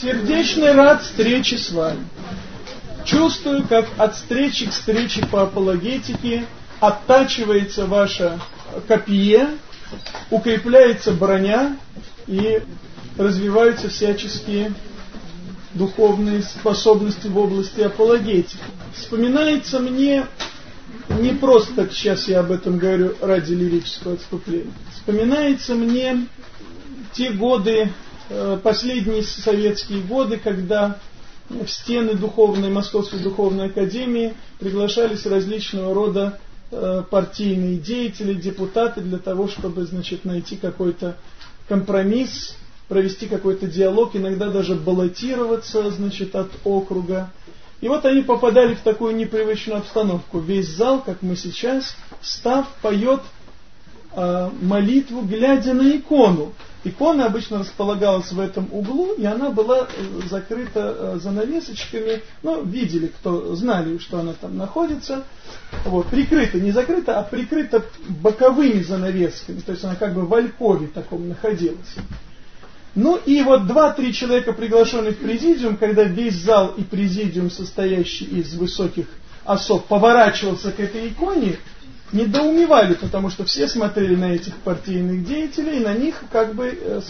Сердечный рад встрече с вами. Чувствую, как от встречи к встрече по апологетике оттачивается ваша копье, укрепляется броня и развиваются всяческие духовные способности в области апологетики. Вспоминается мне не просто так сейчас я об этом говорю ради лирического отступления. Вспоминается мне те годы, последние советские годы, когда в стены духовной Московской духовной академии приглашались различного рода э, партийные деятели, депутаты для того, чтобы, значит, найти какой-то компромисс, провести какой-то диалог, иногда даже баллотироваться, значит, от округа. И вот они попадали в такую непривычную обстановку. Весь зал, как мы сейчас, став, поет э, молитву, глядя на икону. Икона обычно располагалась в этом углу, и она была э, закрыта э, занавесочками. Ну, видели, кто знали, что она там находится. Вот, прикрыта, не закрыта, а прикрыта боковыми занавесками. То есть она как бы в алькове таком находилась. Ну и вот два-три человека, приглашенных в президиум, когда весь зал и президиум, состоящий из высоких особ, поворачивался к этой иконе, недоумевали, потому что все смотрели на этих партийных деятелей, и на них, как бы, э,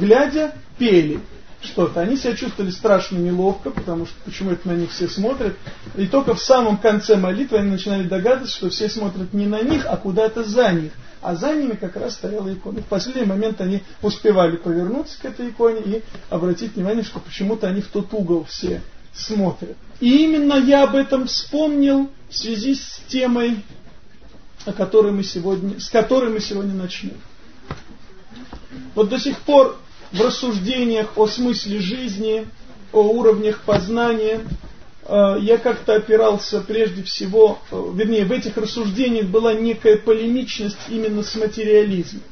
глядя, пели что-то. Они себя чувствовали страшно неловко, потому что почему это на них все смотрят. И только в самом конце молитвы они начинали догадываться, что все смотрят не на них, а куда-то за них а за ними как раз стояла икона. В последний момент они успевали повернуться к этой иконе и обратить внимание, что почему-то они в тот угол все смотрят. И именно я об этом вспомнил в связи с темой, о которой мы сегодня, с которой мы сегодня начнем. Вот до сих пор в рассуждениях о смысле жизни, о уровнях познания – Э, я как-то опирался прежде всего, э, вернее, в этих рассуждениях была некая полемичность именно с материализмом.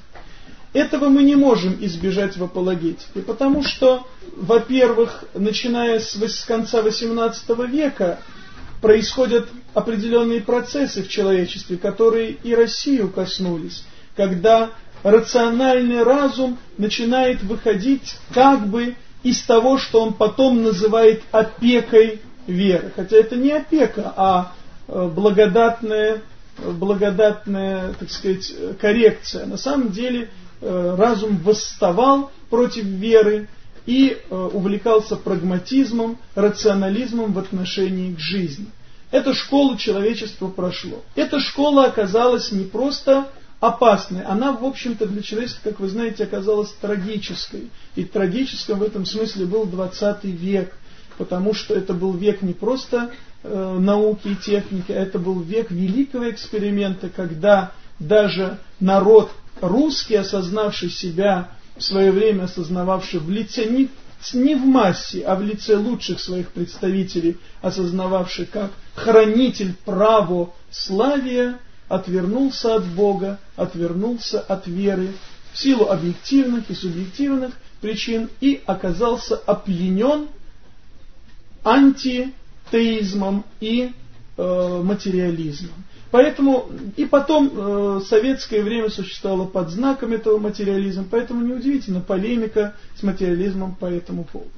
Этого мы не можем избежать в апологетике, потому что, во-первых, начиная с, конца XVIII века, происходят определенные процессы в человечестве, которые и Россию коснулись, когда рациональный разум начинает выходить как бы из того, что он потом называет опекой веры. Хотя это не опека, а э, благодатная, благодатная, так сказать, коррекция. На самом деле э, разум восставал против веры и э, увлекался прагматизмом, рационализмом в отношении к жизни. Эту школу человечество прошло. Эта школа оказалась не просто опасной, она, в общем-то, для человечества, как вы знаете, оказалась трагической. И трагическим в этом смысле был 20 век – потому что это был век не просто э, науки и техники, а это был век великого эксперимента, когда даже народ русский, осознавший себя в свое время, осознававший в лице не, не в массе, а в лице лучших своих представителей, осознававший как хранитель право славия, отвернулся от Бога, отвернулся от веры в силу объективных и субъективных причин и оказался опьянен антитеизмом и э, материализмом. Поэтому и потом э, советское время существовало под знаком этого материализма, поэтому неудивительно полемика с материализмом по этому поводу.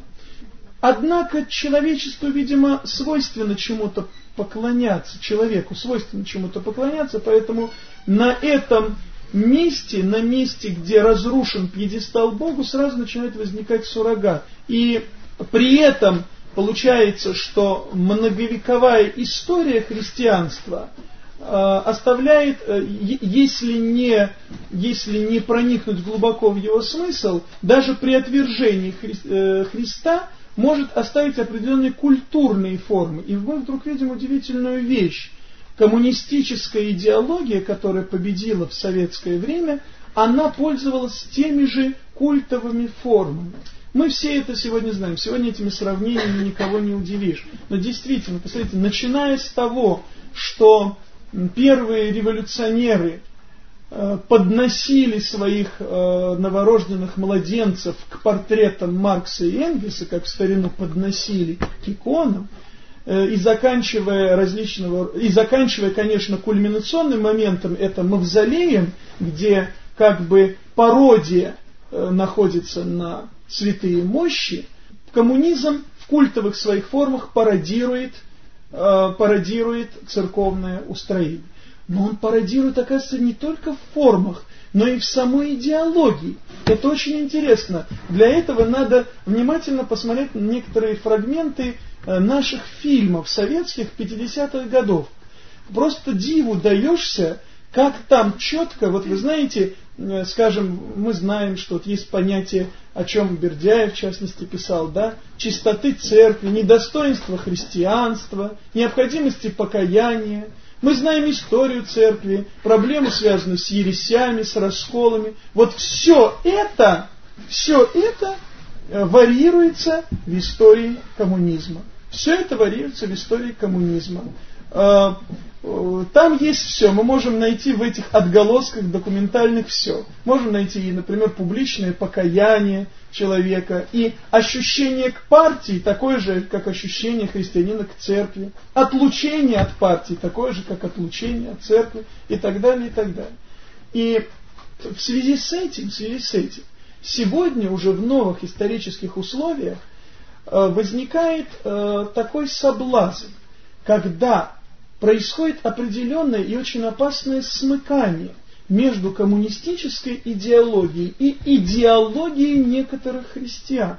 Однако человечеству, видимо, свойственно чему-то поклоняться, человеку свойственно чему-то поклоняться, поэтому на этом месте, на месте, где разрушен пьедестал Богу, сразу начинает возникать суррогат. И при этом получается, что многовековая история христианства оставляет, э, если не, если не проникнуть глубоко в его смысл, даже при отвержении Хри, э, Христа может оставить определенные культурные формы. И мы вдруг видим удивительную вещь. Коммунистическая идеология, которая победила в советское время, она пользовалась теми же культовыми формами. Мы все это сегодня знаем. Сегодня этими сравнениями никого не удивишь. Но действительно, посмотрите, начиная с того, что первые революционеры э, подносили своих э, новорожденных младенцев к портретам Маркса и Энгельса, как в старину подносили к иконам, э, и заканчивая различного, и заканчивая, конечно, кульминационным моментом, это мавзолеем, где как бы пародия находится на святые мощи, коммунизм в культовых своих формах пародирует, пародирует церковное устроение. Но он пародирует, оказывается, не только в формах, но и в самой идеологии. Это очень интересно. Для этого надо внимательно посмотреть некоторые фрагменты э, наших фильмов советских 50-х годов. Просто диву даешься, как там четко, вот вы знаете, э, скажем, мы знаем, что вот есть понятие, о чем Бердяев в частности писал, да, чистоты церкви, недостоинства христианства, необходимости покаяния, мы знаем историю церкви, проблемы, связанные с ересями, с расколами. Вот все это, все это э, варьируется в истории коммунизма. Все это варьируется в истории коммунизма. Э, там есть все. Мы можем найти в этих отголосках документальных все. Можем найти, например, публичное покаяние, человека. И ощущение к партии такое же, как ощущение христианина к церкви. Отлучение от партии такое же, как отлучение от церкви и так далее, и так далее. И в связи с этим, в связи с этим, сегодня уже в новых исторических условиях э, возникает э, такой соблазн, когда происходит определенное и очень опасное смыкание – между коммунистической идеологией и идеологией некоторых христиан.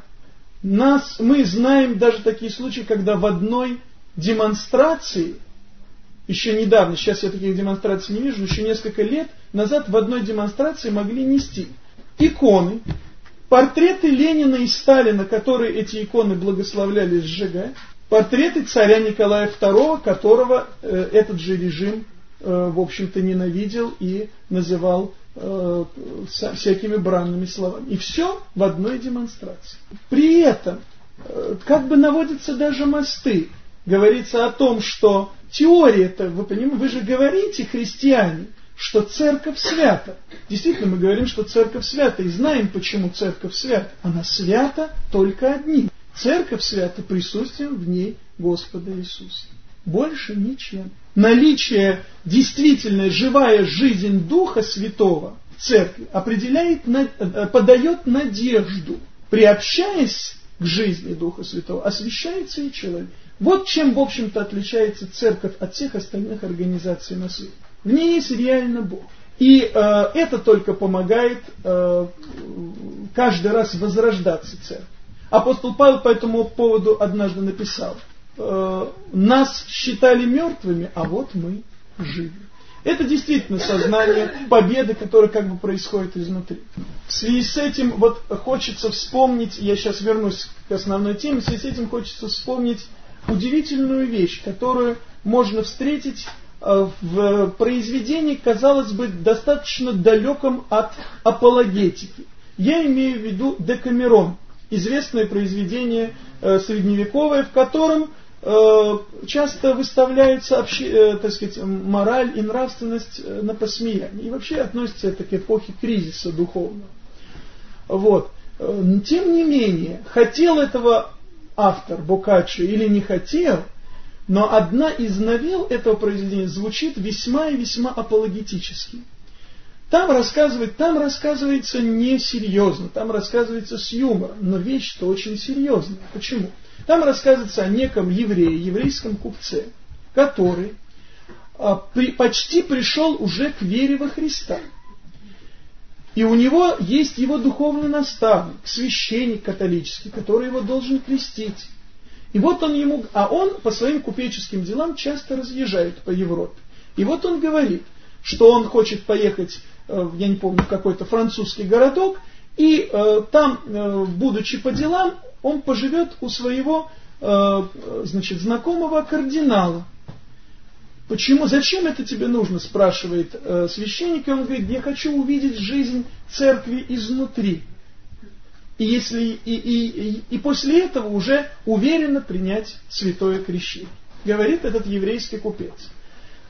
Нас, мы знаем даже такие случаи, когда в одной демонстрации, еще недавно, сейчас я таких демонстраций не вижу, еще несколько лет назад в одной демонстрации могли нести иконы, портреты Ленина и Сталина, которые эти иконы благословляли сжигать, портреты царя Николая II, которого э, этот же режим Э, в общем-то, ненавидел и называл э, всякими бранными словами. И все в одной демонстрации. При этом, как бы наводятся даже мосты, говорится о том, что теория-то, вы понимаете, вы же говорите, христиане, что церковь свята. Действительно, мы говорим, что церковь свята, и знаем, почему церковь свята. Она свята только одним. Церковь свята присутствием в ней Господа Иисуса. Больше ничем наличие действительно живая жизнь Духа Святого в церкви определяет, э, подает надежду. Приобщаясь к жизни Духа Святого, освящается и человек. Вот чем, в общем-то, отличается церковь от всех остальных организаций на свете. В ней есть реально Бог. И э, это только помогает э, каждый раз возрождаться церкви. Апостол Павел по этому поводу однажды написал – э, нас считали мертвыми, а вот мы живы. Это действительно сознание победы, которое как бы происходит изнутри. В связи с этим вот хочется вспомнить, я сейчас вернусь к основной теме, в связи с этим хочется вспомнить удивительную вещь, которую можно встретить э, в произведении, казалось бы, достаточно далеком от апологетики. Я имею в виду Декамерон, известное произведение э, средневековое, в котором Э, часто выставляется обще, э, так сказать, мораль и нравственность э, на посмеяние. И вообще относится это к эпохе кризиса духовного. Вот. Тем не менее, хотел этого автор Бокаччо или не хотел, но одна из новелл этого произведения звучит весьма и весьма апологетически. Там рассказывает, там рассказывается несерьезно, там рассказывается с юмором, но вещь-то очень серьезная. Почему? Там рассказывается о неком еврее, еврейском купце, который а, при, почти пришел уже к вере во Христа. И у него есть его духовный наставник, священник католический, который его должен крестить. И вот он ему, а он по своим купеческим делам часто разъезжает по Европе. И вот он говорит, что он хочет поехать, я не помню, какой-то французский городок, и э, там, э, будучи по делам, он поживет у своего э, значит, знакомого кардинала. Почему, зачем это тебе нужно, спрашивает э, священник, и он говорит, я хочу увидеть жизнь церкви изнутри. И, если, и, и, и после этого уже уверенно принять святое крещение. Говорит этот еврейский купец.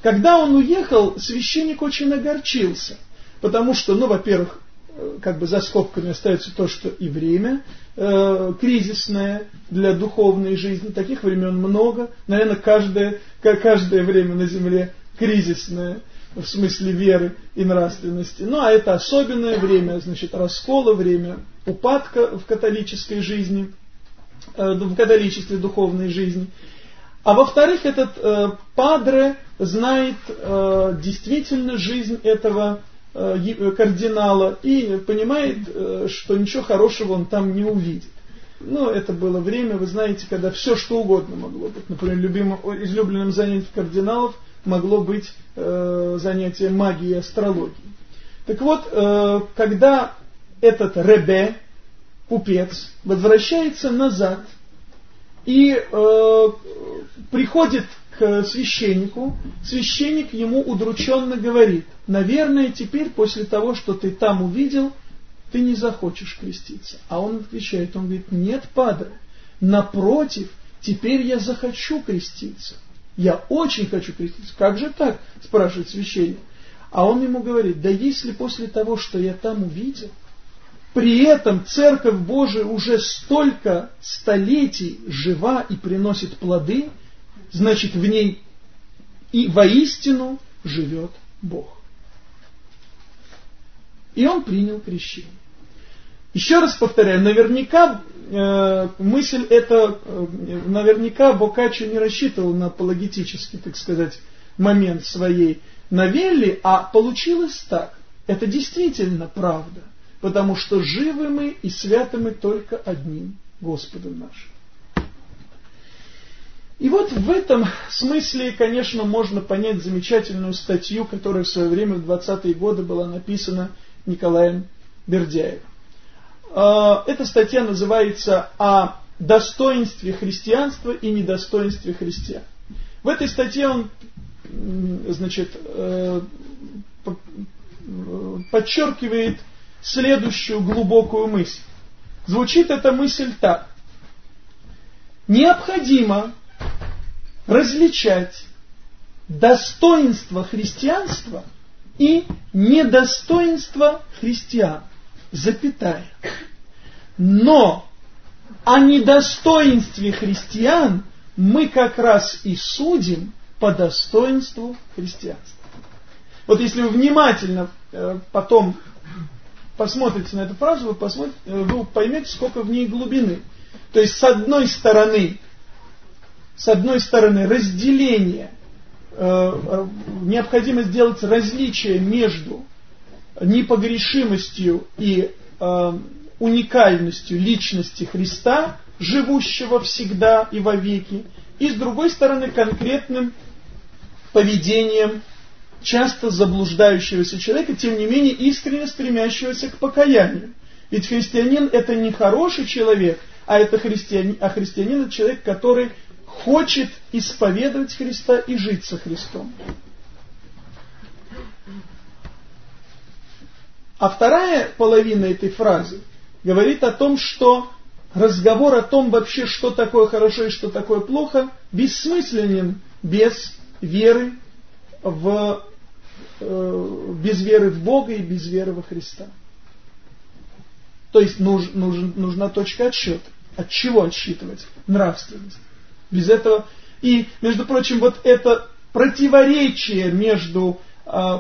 Когда он уехал, священник очень огорчился, потому что, ну, во-первых, Э, как бы за скобками остается то, что и время э, кризисное для духовной жизни. Таких времен много. Наверное, каждое, каждое время на земле кризисное в смысле веры и нравственности. Ну, а это особенное время, значит, раскола, время упадка в католической жизни. э, в католичестве духовной жизни. А во-вторых, этот э, падре знает э, действительно жизнь этого кардинала и понимает, э, что ничего хорошего он там не увидит. Ну, это было время, вы знаете, когда все что угодно могло быть. Например, любимым, излюбленным занятием кардиналов могло быть э, занятие магией и астрологией. Так вот, э, когда этот Ребе, купец, возвращается назад и э, приходит к священнику, священник ему удрученно говорит, наверное, теперь после того, что ты там увидел, ты не захочешь креститься. А он отвечает, он говорит, нет, падре, напротив, теперь я захочу креститься. Я очень хочу креститься. Как же так? спрашивает священник. А он ему говорит, да если после того, что я там увидел, при этом Церковь Божия уже столько столетий жива и приносит плоды, значит в ней и воистину живет Бог. И он принял крещение. Еще раз повторяю, наверняка э, мысль эта, э, наверняка Бокаччо не рассчитывал на апологетический, так сказать, момент своей новелле, а получилось так. Это действительно правда, потому что живы мы и святы мы только одним Господом нашим. И вот в этом смысле, конечно, можно понять замечательную статью, которая в свое время в 20-е годы была написана Николаем Бердяевым. А, эта статья называется «О достоинстве христианства и недостоинстве христиан». В этой статье он значит, э, подчеркивает следующую глубокую мысль. Звучит эта мысль так. Необходимо различать достоинство христианства и недостоинство христиан запятая. Но о недостоинстве христиан мы как раз и судим по достоинству христианства. Вот если вы внимательно э, потом посмотрите на эту фразу, вы, посмотрите, э, вы поймете, сколько в ней глубины. То есть, с одной стороны, с одной стороны, разделение, э, необходимо сделать различие между непогрешимостью и э, уникальностью личности Христа, живущего всегда и вовеки, и с другой стороны конкретным поведением часто заблуждающегося человека, тем не менее искренне стремящегося к покаянию. Ведь христианин это не хороший человек, а это христианин, а христианин это человек, который хочет исповедовать Христа и жить со Христом. А вторая половина этой фразы говорит о том, что разговор о том вообще, что такое хорошо и что такое плохо, бессмысленен без веры в э, без веры в Бога и без веры во Христа. То есть нуж, нуж, нужна точка отсчета. От чего отсчитывать? Нравственность. Без этого... И, между прочим, вот это противоречие между э,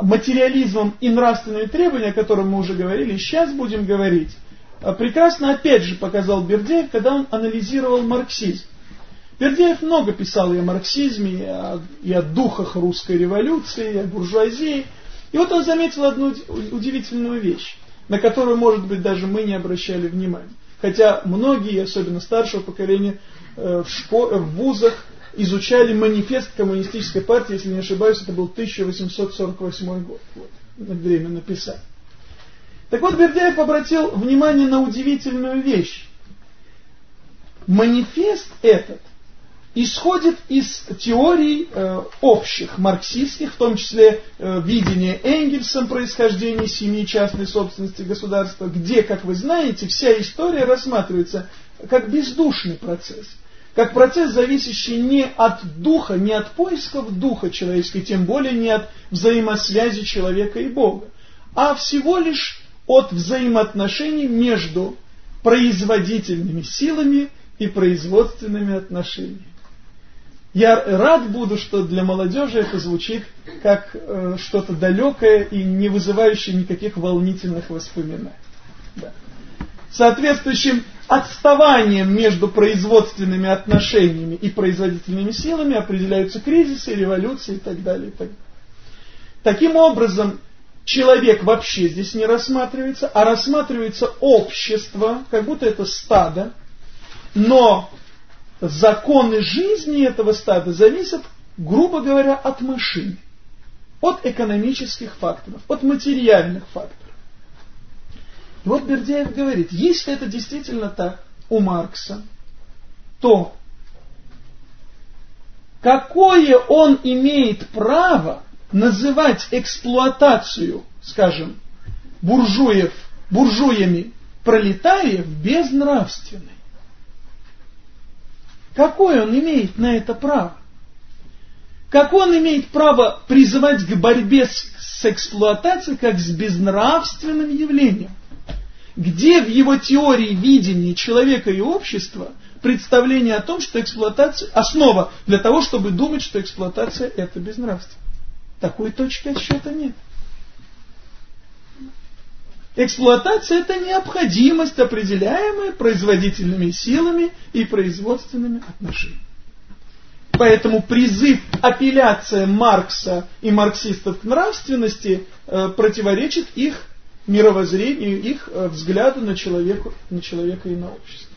материализмом и нравственными требованиями, о котором мы уже говорили, сейчас будем говорить, а, прекрасно опять же показал Бердяев, когда он анализировал марксизм. Бердяев много писал и о марксизме, и о, и о духах русской революции, и о буржуазии. И вот он заметил одну удивительную вещь, на которую, может быть, даже мы не обращали внимания. Хотя многие, особенно старшего поколения, в, школ, в вузах изучали манифест коммунистической партии, если не ошибаюсь, это был 1848 год. Вот, время написать. Так вот, Бердяев обратил внимание на удивительную вещь. Манифест этот исходит из теорий э, общих, марксистских, в том числе э, видения Энгельсом происхождения семьи частной собственности государства, где, как вы знаете, вся история рассматривается как бездушный процесс – как процесс, зависящий не от духа, не от поисков духа человеческой, тем более не от взаимосвязи человека и Бога, а всего лишь от взаимоотношений между производительными силами и производственными отношениями. Я рад буду, что для молодежи это звучит как э, что-то далекое и не вызывающее никаких волнительных воспоминаний. Да. Соответствующим отставанием между производственными отношениями и производительными силами определяются кризисы, революции и так далее. И так далее. Таким образом, человек вообще здесь не рассматривается, а рассматривается общество, как будто это стадо, но законы жизни этого стада зависят, грубо говоря, от машин, от экономических факторов, от материальных факторов. И вот Бердяев говорит, если это действительно так у Маркса, то какое он имеет право называть эксплуатацию, скажем, буржуев, буржуями пролетариев безнравственной? Какое он имеет на это право? Как он имеет право призывать к борьбе с, с эксплуатацией как с безнравственным явлением? Где в его теории видения человека и общества представление о том, что эксплуатация, основа для того, чтобы думать, что эксплуатация это безнравственно? Такой точки отсчета нет. Эксплуатация – это необходимость, определяемая производительными силами и производственными отношениями. Поэтому призыв, апелляция Маркса и марксистов к нравственности э, противоречит их мировоззрению, их э, взгляду на человека, на человека и на общество.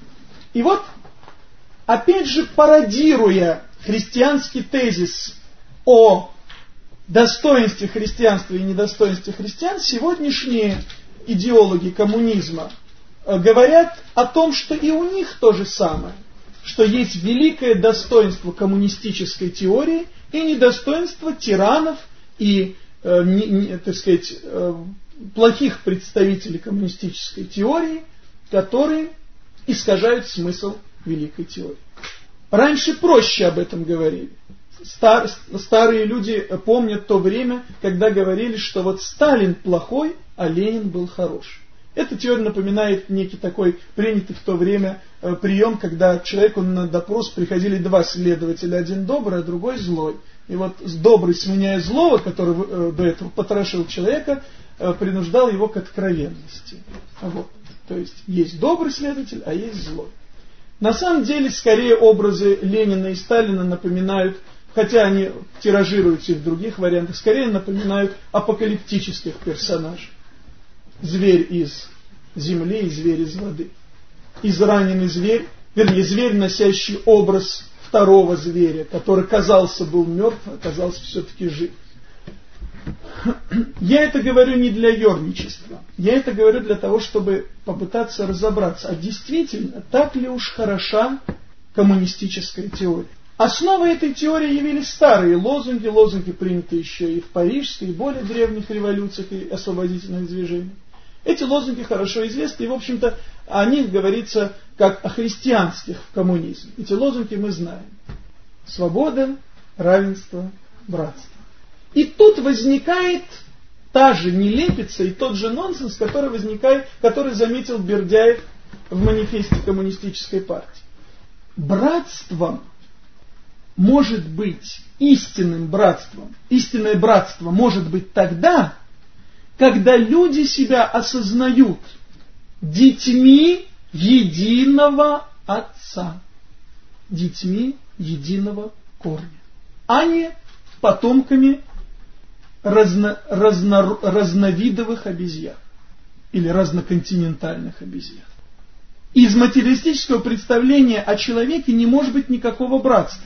И вот, опять же, пародируя христианский тезис о достоинстве христианства и недостоинстве христиан, сегодняшние идеологи коммунизма э, говорят о том, что и у них то же самое, что есть великое достоинство коммунистической теории и недостоинство тиранов и, э, не, не, так сказать, э, плохих представителей коммунистической теории, которые искажают смысл великой теории. Раньше проще об этом говорили. Стар, старые люди помнят то время, когда говорили, что вот Сталин плохой, а Ленин был хорош. Эта теория напоминает некий такой принятый в то время э, прием, когда человеку на допрос приходили два следователя, один добрый, а другой злой. И вот добрый, сменяя злого, который э, до этого потрошил человека, принуждал его к откровенности. Вот. То есть есть добрый следователь, а есть злой. На самом деле, скорее образы Ленина и Сталина напоминают хотя они тиражируются и в других вариантах, скорее напоминают апокалиптических персонажей. Зверь из земли и зверь из воды. Израненный зверь, вернее, зверь, носящий образ второго зверя, который казался был мертв, а оказался все-таки жив. Я это говорю не для ерничества. Я это говорю для того, чтобы попытаться разобраться, а действительно, так ли уж хороша коммунистическая теория. Основой этой теории явились старые лозунги, лозунги, принятые еще и в парижской, и более древних революциях и освободительных движениях. Эти лозунги хорошо известны, и, в общем-то, о них говорится как о христианских в коммунизме. Эти лозунги мы знаем. Свобода, равенство, братство. И тут возникает та же нелепица и тот же нонсенс, который возникает, который заметил Бердяев в манифесте коммунистической партии. Братством может быть истинным братством, истинное братство может быть тогда, когда люди себя осознают детьми единого Отца, детьми единого корня, а не потомками разно, разно, разновидовых обезьян или разноконтинентальных обезьян. Из материалистического представления о человеке не может быть никакого братства.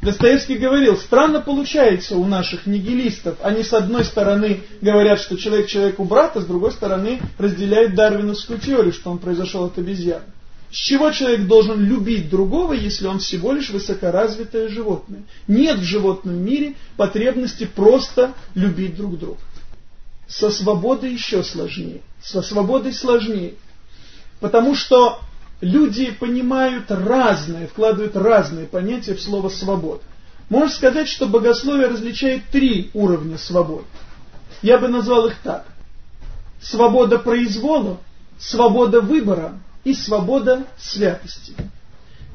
Достоевский говорил, странно получается у наших нигилистов. Они с одной стороны говорят, что человек человеку брат, а с другой стороны разделяют дарвиновскую теорию, что он произошел от обезьяны. С чего человек должен любить другого, если он всего лишь высокоразвитое животное? Нет в животном мире потребности просто любить друг друга. Со свободой еще сложнее. Со свободой сложнее. Потому что люди понимают разное, вкладывают разные понятия в слово «свобода». Можно сказать, что богословие различает три уровня свободы. Я бы назвал их так. Свобода произвола, свобода выбора и свобода святости.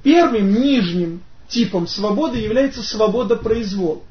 Первым, нижним типом свободы является свобода произвола.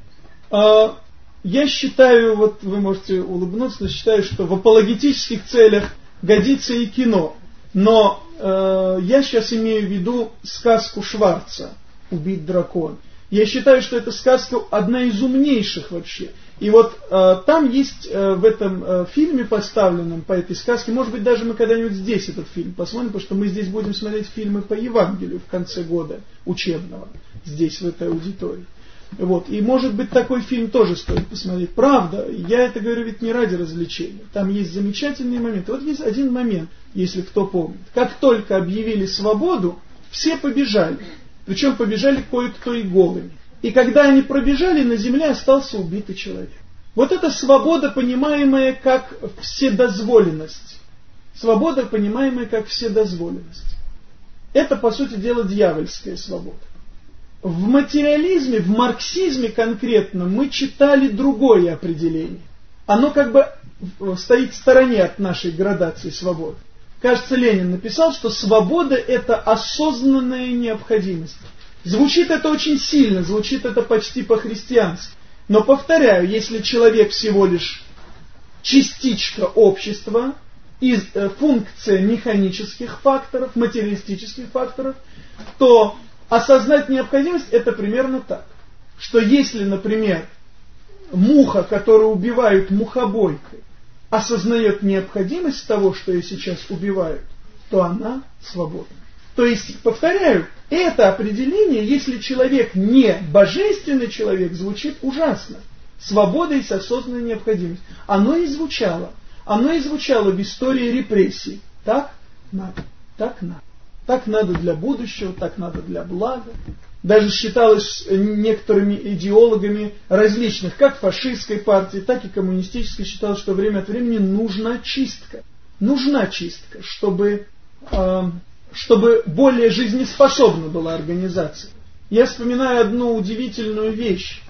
Я считаю, вот вы можете улыбнуться, но считаю, что в апологетических целях годится и кино Но э, я сейчас имею в виду сказку Шварца «Убить дракон». Я считаю, что эта сказка одна из умнейших вообще. И вот э, там есть э, в этом э, фильме поставленном по этой сказке, может быть даже мы когда-нибудь здесь этот фильм посмотрим, потому что мы здесь будем смотреть фильмы по Евангелию в конце года учебного, здесь в этой аудитории. Вот. И может быть такой фильм тоже стоит посмотреть. Правда, я это говорю ведь не ради развлечения. Там есть замечательные моменты. Вот есть один момент, если кто помнит. Как только объявили свободу, все побежали. Причем побежали кое-кто и голыми. И когда они пробежали, на земле остался убитый человек. Вот это свобода, понимаемая как вседозволенность. Свобода, понимаемая как вседозволенность. Это, по сути дела, дьявольская свобода. В материализме, в марксизме конкретно, мы читали другое определение. Оно как бы стоит в стороне от нашей градации свободы. Кажется, Ленин написал, что свобода – это осознанная необходимость. Звучит это очень сильно, звучит это почти по-христиански. Но повторяю, если человек всего лишь частичка общества, из, э, функция механических факторов, материалистических факторов, то осознать необходимость это примерно так. Что если, например, муха, которую убивают мухобойкой, осознает необходимость того, что ее сейчас убивают, то она свободна. То есть, повторяю, это определение, если человек не божественный человек, звучит ужасно. Свобода и осознанная необходимость. Оно и звучало. Оно и звучало в истории репрессий. Так надо, так надо. Так надо для будущего, так надо для блага даже считалось некоторыми идеологами различных, как фашистской партии, так и коммунистической, считалось, что время от времени нужна чистка. Нужна чистка, чтобы, э, чтобы более жизнеспособна была организация. Я вспоминаю одну удивительную вещь.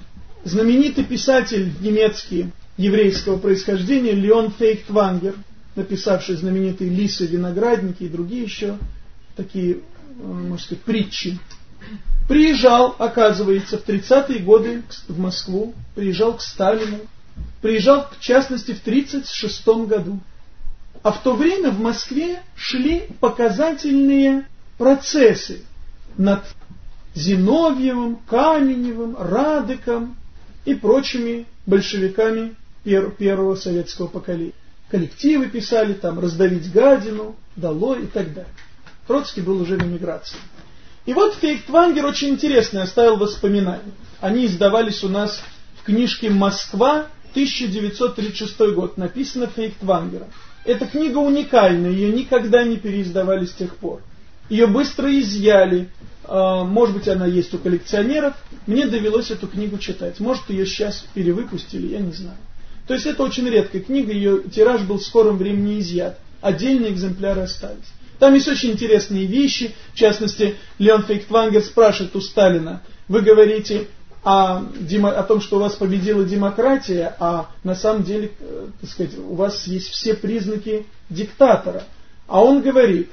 Знаменитый писатель немецкий еврейского происхождения Леон Фейхтвангер, написавший знаменитые «Лисы, виноградники» и другие еще такие, э, можно сказать, притчи Приезжал, оказывается, в 30-е годы в Москву, приезжал к Сталину, приезжал, в частности, в 36 году. А в то время в Москве шли показательные процессы над Зиновьевым, Каменевым, Радыком и прочими большевиками пер первого советского поколения. Коллективы писали там «Раздавить гадину», «Долой» и так далее. Троцкий был уже в эмиграции. И вот Фейхтвангер очень интересный оставил воспоминания. Они издавались у нас в книжке «Москва», 1936 год, написано Фейхтвангером. Эта книга уникальна, ее никогда не переиздавали с тех пор. Ее быстро изъяли, а, может быть она есть у коллекционеров, мне довелось эту книгу читать. Может ее сейчас перевыпустили, я не знаю. То есть это очень редкая книга, ее тираж был в скором времени изъят. Отдельные экземпляры остались. Там есть очень интересные вещи. В частности, Леон Фейктвангер спрашивает у Сталина, вы говорите о, о том, что у вас победила демократия, а на самом деле, э, так сказать, у вас есть все признаки диктатора. А он говорит,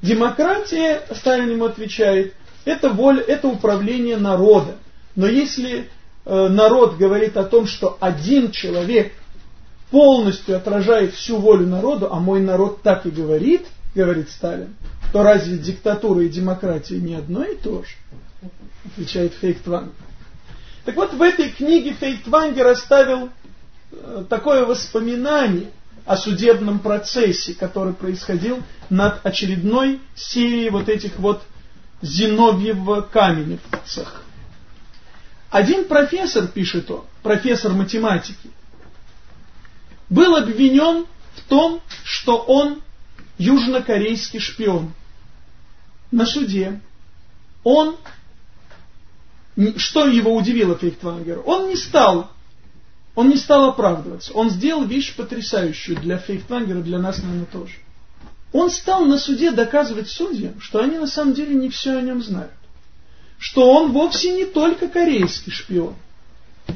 демократия, Сталин ему отвечает, это воля, это управление народа. Но если э, народ говорит о том, что один человек полностью отражает всю волю народа, а мой народ так и говорит – говорит Сталин, то разве диктатура и демократия не одно и то же? Отвечает Фейхтвангер. Так вот, в этой книге Фейхтвангер оставил э, такое воспоминание о судебном процессе, который происходил над очередной серией вот этих вот Зиновьева-Каменевцах. Один профессор, пишет он, профессор математики, был обвинен в том, что он южнокорейский шпион на суде. Он, что его удивило Фейхтвангера? Он не стал, он не стал оправдываться. Он сделал вещь потрясающую для Фейхтвангера, для нас, наверное, тоже. Он стал на суде доказывать судьям, что они на самом деле не все о нем знают. Что он вовсе не только корейский шпион,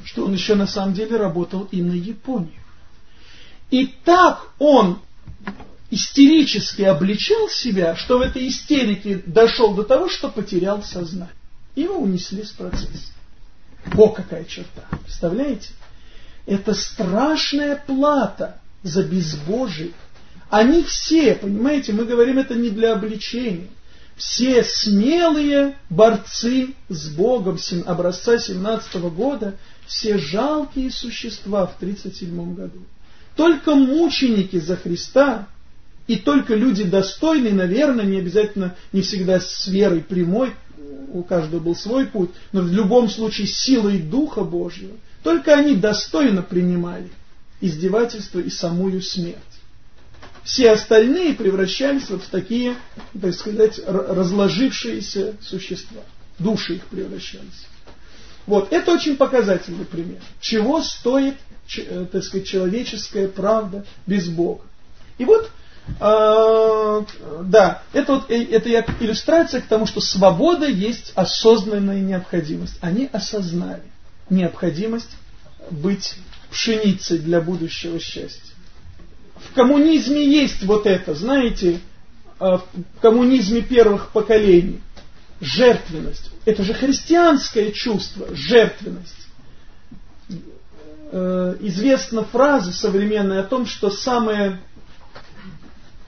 что он еще на самом деле работал и на Японию. И так он истерически обличал себя, что в этой истерике дошел до того, что потерял сознание. Его унесли с процесса. О, какая черта! Представляете? Это страшная плата за безбожие, Они все, понимаете, мы говорим это не для обличения. Все смелые борцы с Богом образца 17 -го года, все жалкие существа в 37 году. Только мученики за Христа и только люди достойные, наверное, не обязательно, не всегда с верой прямой, у каждого был свой путь, но в любом случае силой Духа Божьего, только они достойно принимали издевательство и самую смерть. Все остальные превращались вот в такие, так сказать, разложившиеся существа. Души их превращались. Вот, это очень показательный пример. Чего стоит, э, так сказать, человеческая правда без Бога. И вот, да, это, вот, это иллюстрация к тому, что свобода есть осознанная необходимость. Они осознали необходимость быть пшеницей для будущего счастья. В коммунизме есть вот это, знаете, э, в коммунизме первых поколений. Жертвенность. Это же христианское чувство, жертвенность. Э, известна фраза современная о том, что самая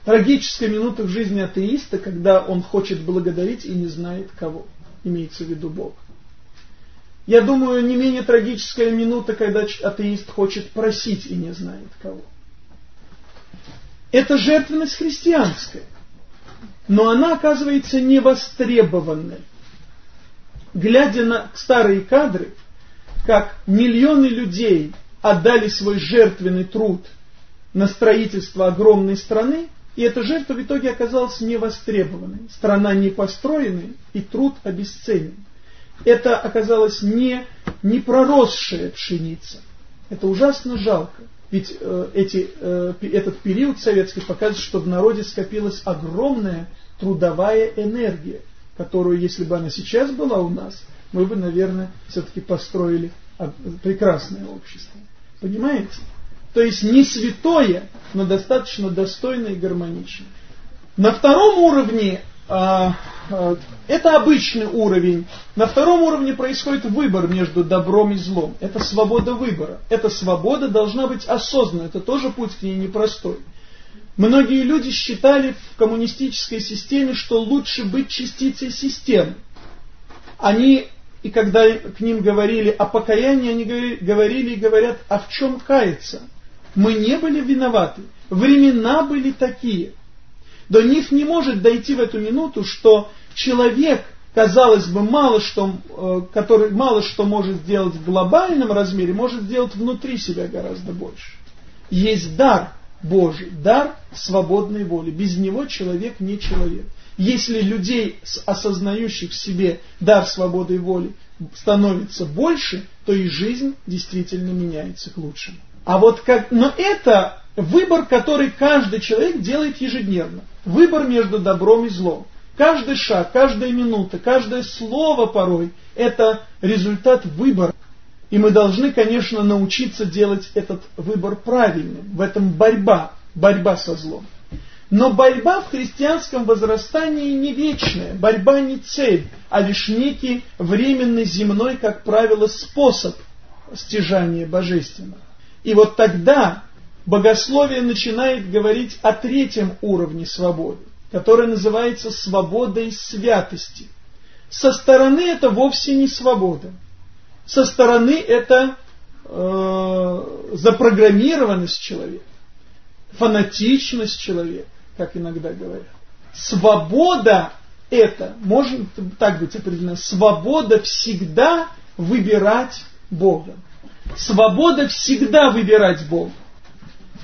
трагическая минута в жизни атеиста, когда он хочет благодарить и не знает кого. Имеется в виду Бог. Я думаю, не менее трагическая минута, когда атеист хочет просить и не знает кого. Это жертвенность христианская, но она оказывается невостребованной. Глядя на старые кадры, как миллионы людей отдали свой жертвенный труд на строительство огромной страны, и эта жертва в итоге оказалась невостребованной. Страна не построенной, и труд обесценен. Это оказалась не, не проросшая пшеница. Это ужасно жалко. Ведь э, эти, э, этот период советский показывает, что в народе скопилась огромная трудовая энергия, которую, если бы она сейчас была у нас, мы бы, наверное, все-таки построили прекрасное общество. Понимаете? То есть не святое, но достаточно достойное и гармоничное. На втором уровне а, а, это обычный уровень. На втором уровне происходит выбор между добром и злом. Это свобода выбора. Эта свобода должна быть осознанной. Это тоже путь к ней непростой. Многие люди считали в коммунистической системе, что лучше быть частицей системы. Они, и когда к ним говорили о покаянии, они говорили и говорят, а в чем каяться? Мы не были виноваты. Времена были такие. До них не может дойти в эту минуту, что человек, казалось бы, мало что, э, который мало что может сделать в глобальном размере, может сделать внутри себя гораздо больше. Есть дар Божий, дар свободной воли. Без него человек не человек. Если людей, осознающих в себе дар свободы воли, становится больше, то и жизнь действительно меняется к лучшему. А вот как, но это выбор, который каждый человек делает ежедневно. Выбор между добром и злом. Каждый шаг, каждая минута, каждое слово порой – это результат выбора. И мы должны, конечно, научиться делать этот выбор правильным. В этом борьба, борьба со злом. Но борьба в христианском возрастании не вечная, борьба не цель, а лишь некий временный земной, как правило, способ стяжания божественного. И вот тогда богословие начинает говорить о третьем уровне свободы, который называется свободой святости. Со стороны это вовсе не свобода. Со стороны это э, запрограммированность человека, фанатичность человека, как иногда говорят. Свобода это, может так быть определено, свобода всегда выбирать Бога. Свобода всегда выбирать Бога.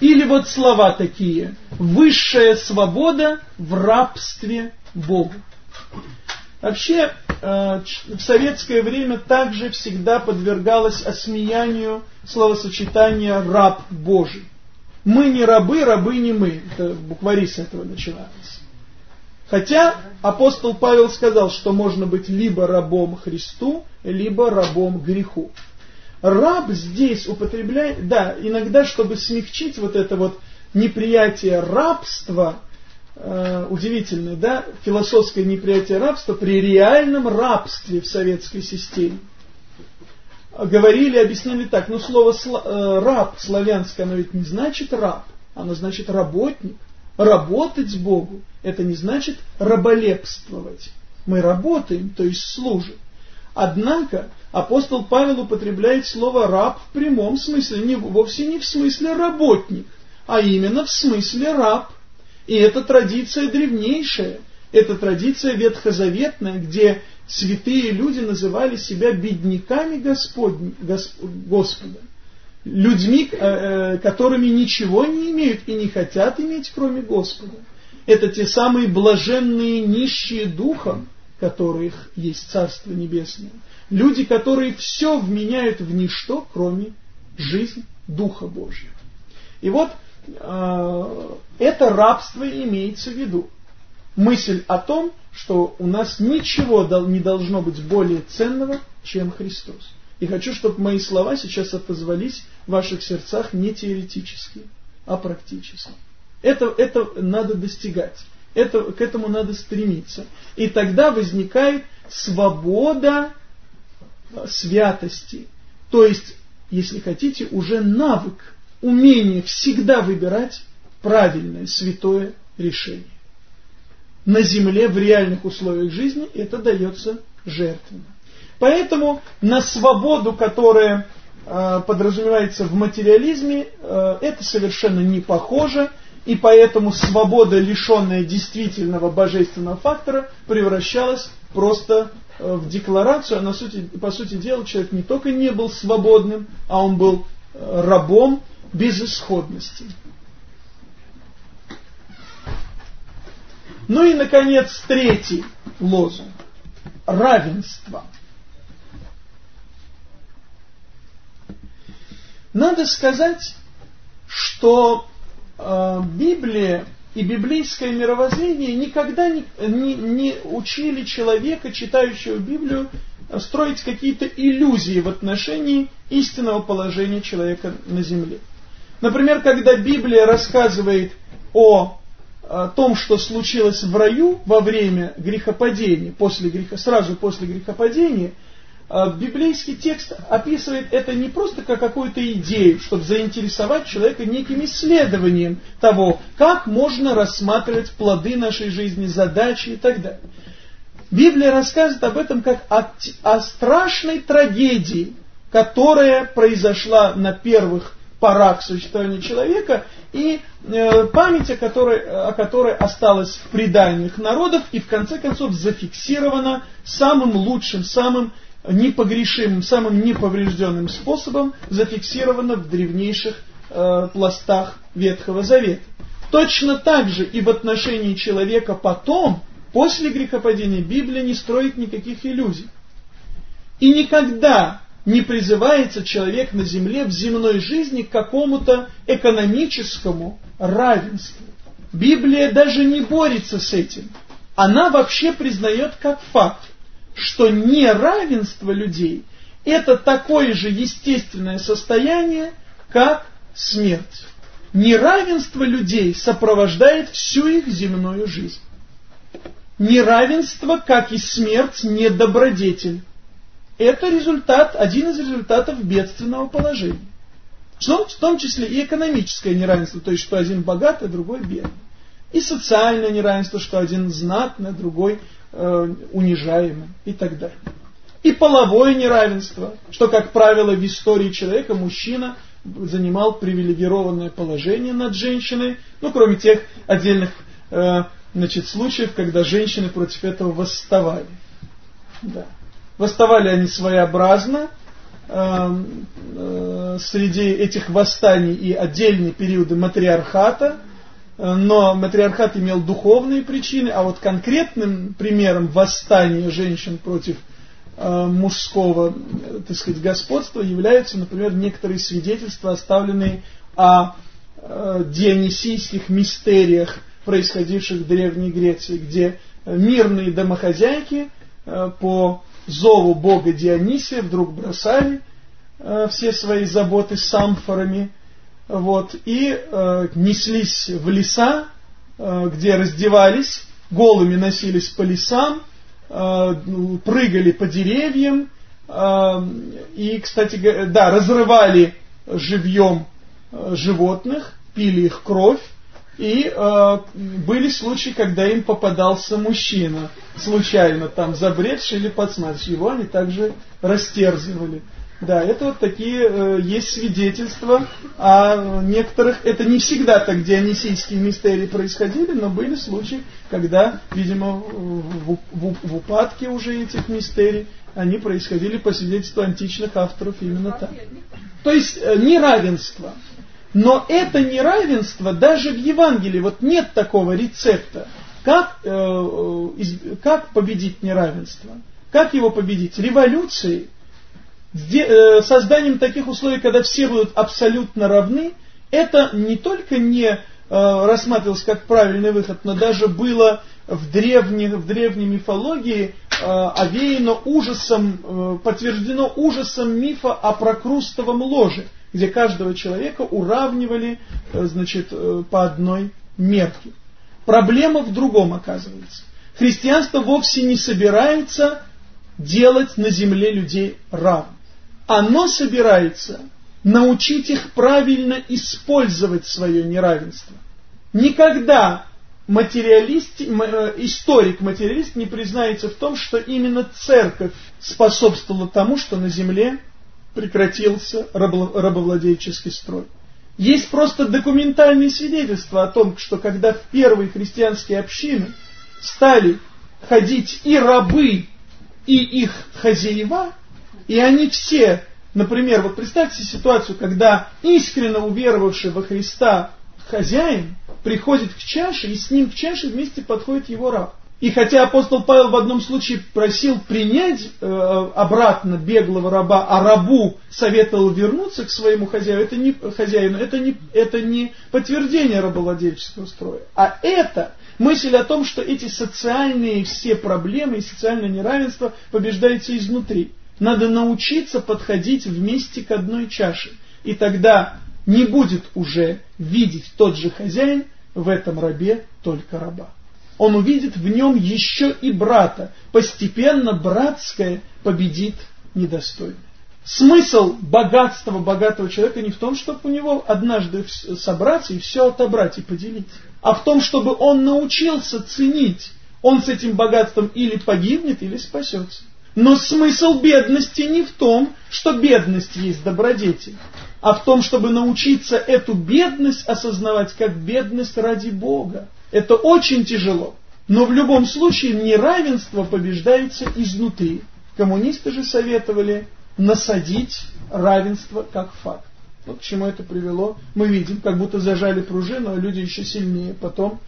Или вот слова такие. Высшая свобода в рабстве Богу. Вообще, э, в советское время также всегда подвергалось осмеянию словосочетание «раб Божий». Мы не рабы, рабы не мы. Это буквари с этого начинается. Хотя апостол Павел сказал, что можно быть либо рабом Христу, либо рабом греху. Раб здесь употребляет, да, иногда, чтобы смягчить вот это вот неприятие рабства, э, удивительное, да, философское неприятие рабства при реальном рабстве в советской системе. Говорили, объяснили так, ну слово э, раб славянское, оно ведь не значит раб, оно значит работник. Работать Богу – это не значит раболепствовать. Мы работаем, то есть служим. Однако апостол Павел употребляет слово «раб» в прямом смысле, не, вовсе не в смысле «работник», а именно в смысле «раб». И это традиция древнейшая, это традиция ветхозаветная, где святые люди называли себя бедняками Господни, Господа, людьми, э, э, которыми ничего не имеют и не хотят иметь, кроме Господа. Это те самые блаженные нищие духом, которых есть Царство Небесное. Люди, которые все вменяют в ничто, кроме жизни Духа Божьего. И вот э, это рабство имеется в виду. Мысль о том, что у нас ничего не должно быть более ценного, чем Христос. И хочу, чтобы мои слова сейчас отозвались в ваших сердцах не теоретически, а практически. Это, это надо достигать. Это, к этому надо стремиться. И тогда возникает свобода а, святости. То есть, если хотите, уже навык, умение всегда выбирать правильное, святое решение. На земле, в реальных условиях жизни это дается жертвенно. Поэтому на свободу, которая э, подразумевается в материализме, э, это совершенно не похоже – и поэтому свобода, лишенная действительного божественного фактора, превращалась просто э, в декларацию, а на сути, по сути дела человек не только не был свободным, а он был э, рабом безысходности. Ну и, наконец, третий лозунг. Равенство. Надо сказать, что Библия и библейское мировоззрение никогда не, не, не учили человека, читающего Библию, строить какие-то иллюзии в отношении истинного положения человека на земле. Например, когда Библия рассказывает о, о том, что случилось в раю во время грехопадения, после греха, сразу после грехопадения – библейский текст описывает это не просто как какую-то идею, чтобы заинтересовать человека неким исследованием того, как можно рассматривать плоды нашей жизни, задачи и так далее. Библия рассказывает об этом как о, о страшной трагедии, которая произошла на первых порах существования человека и э, память о которой, о которой осталась в преданиях народов и в конце концов зафиксирована самым лучшим, самым непогрешимым, самым неповрежденным способом зафиксировано в древнейших э, пластах Ветхого Завета. Точно так же и в отношении человека потом, после грехопадения, Библия не строит никаких иллюзий. И никогда не призывается человек на земле в земной жизни к какому-то экономическому равенству. Библия даже не борется с этим. Она вообще признает как факт, что неравенство людей – это такое же естественное состояние, как смерть. Неравенство людей сопровождает всю их земную жизнь. Неравенство, как и смерть, не добродетель. Это результат, один из результатов бедственного положения. В том числе и экономическое неравенство, то есть что один богат, а другой бедный. И социальное неравенство, что один знатный, а другой унижаемым и так далее. И половое неравенство, что, как правило, в истории человека мужчина занимал привилегированное положение над женщиной, ну, кроме тех отдельных э, значит, случаев, когда женщины против этого восставали. Да. Восставали они своеобразно, э, э, среди этих восстаний и отдельные периоды матриархата – но матриархат имел духовные причины, а вот конкретным примером восстания женщин против э, мужского, так сказать, господства являются, например, некоторые свидетельства, оставленные о э, дионисийских мистериях, происходивших в Древней Греции, где мирные домохозяйки э, по зову бога Дионисия вдруг бросали э, все свои заботы с амфорами, вот, и э, неслись в леса, э, где раздевались, голыми носились по лесам, э, прыгали по деревьям, э, и, кстати, да, разрывали живьем э, животных, пили их кровь, И э, были случаи, когда им попадался мужчина, случайно там забредший или подсматривающий. Его они также растерзывали. Да, это вот такие э, есть свидетельства о некоторых, это не всегда так дионисийские мистерии происходили, но были случаи, когда, видимо, в, в, в упадке уже этих мистерий они происходили по свидетельству античных авторов именно так. То есть э, неравенство. Но это неравенство даже в Евангелии, вот нет такого рецепта. Как, э, э, как победить неравенство? Как его победить? Революцией? Э, созданием таких условий, когда все будут абсолютно равны, это не только не э, рассматривалось как правильный выход, но даже было в древней, в древней мифологии э, овеяно ужасом, подтверждено ужасом мифа о прокрустовом ложе, где каждого человека уравнивали значит, по одной мерке. Проблема в другом оказывается. Христианство вовсе не собирается делать на земле людей равными оно собирается научить их правильно использовать свое неравенство. Никогда материалист, э, историк-материалист не признается в том, что именно церковь способствовала тому, что на земле прекратился рабовладельческий строй. Есть просто документальные свидетельства о том, что когда в первые христианские общины стали ходить и рабы, и их хозяева, и они все, например, вот представьте ситуацию, когда искренне уверовавший во Христа хозяин приходит к чаше, и с ним к чаше вместе подходит его раб. И хотя апостол Павел в одном случае просил принять э, обратно беглого раба, а рабу советовал вернуться к своему хозяину, это не хозяину, это не, это не подтверждение рабовладельческого строя, а это мысль о том, что эти социальные все проблемы и социальное неравенство побеждаются изнутри. Надо научиться подходить вместе к одной чаше. И тогда не будет уже видеть тот же хозяин в этом рабе только раба. Он увидит в нем еще и брата. Постепенно братское победит недостойное. Смысл богатства богатого человека не в том, чтобы у него однажды собраться и все отобрать и поделить, а в том, чтобы он научился ценить. Он с этим богатством или погибнет, или спасется. Но смысл бедности не в том, что бедность есть добродетель, а в том, чтобы научиться эту бедность осознавать как бедность ради Бога. Это очень тяжело. Но в любом случае неравенство побеждается изнутри. Коммунисты же советовали насадить равенство как факт. Вот к чему это привело. Мы видим, как будто зажали пружину, а люди еще сильнее потом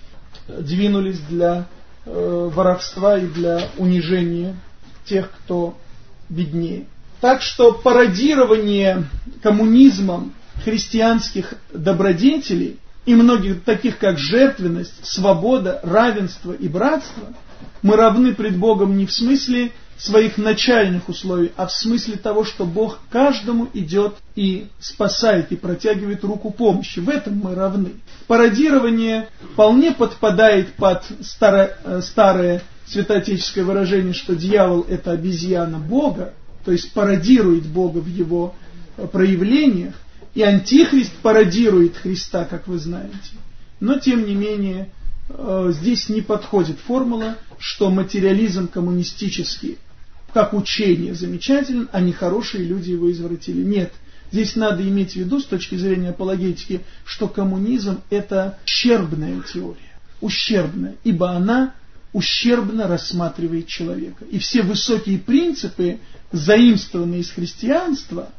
двинулись для э, воровства и для унижения тех, кто беднее. Так что пародирование коммунизмом христианских добродетелей и многих таких, как жертвенность, свобода, равенство и братство, мы равны пред Богом не в смысле своих начальных условий, а в смысле того, что Бог каждому идет и спасает, и протягивает руку помощи. В этом мы равны. Пародирование вполне подпадает под старое, э, старое святоотеческое выражение, что дьявол это обезьяна Бога, то есть пародирует Бога в его э, проявлениях, и антихрист пародирует Христа, как вы знаете. Но тем не менее, э, здесь не подходит формула, что материализм коммунистический, как учение, замечателен, а нехорошие люди его извратили. Нет, здесь надо иметь в виду с точки зрения апологетики, что коммунизм это ущербная теория, ущербная, ибо она ущербно рассматривает человека. И все высокие принципы, заимствованные из христианства,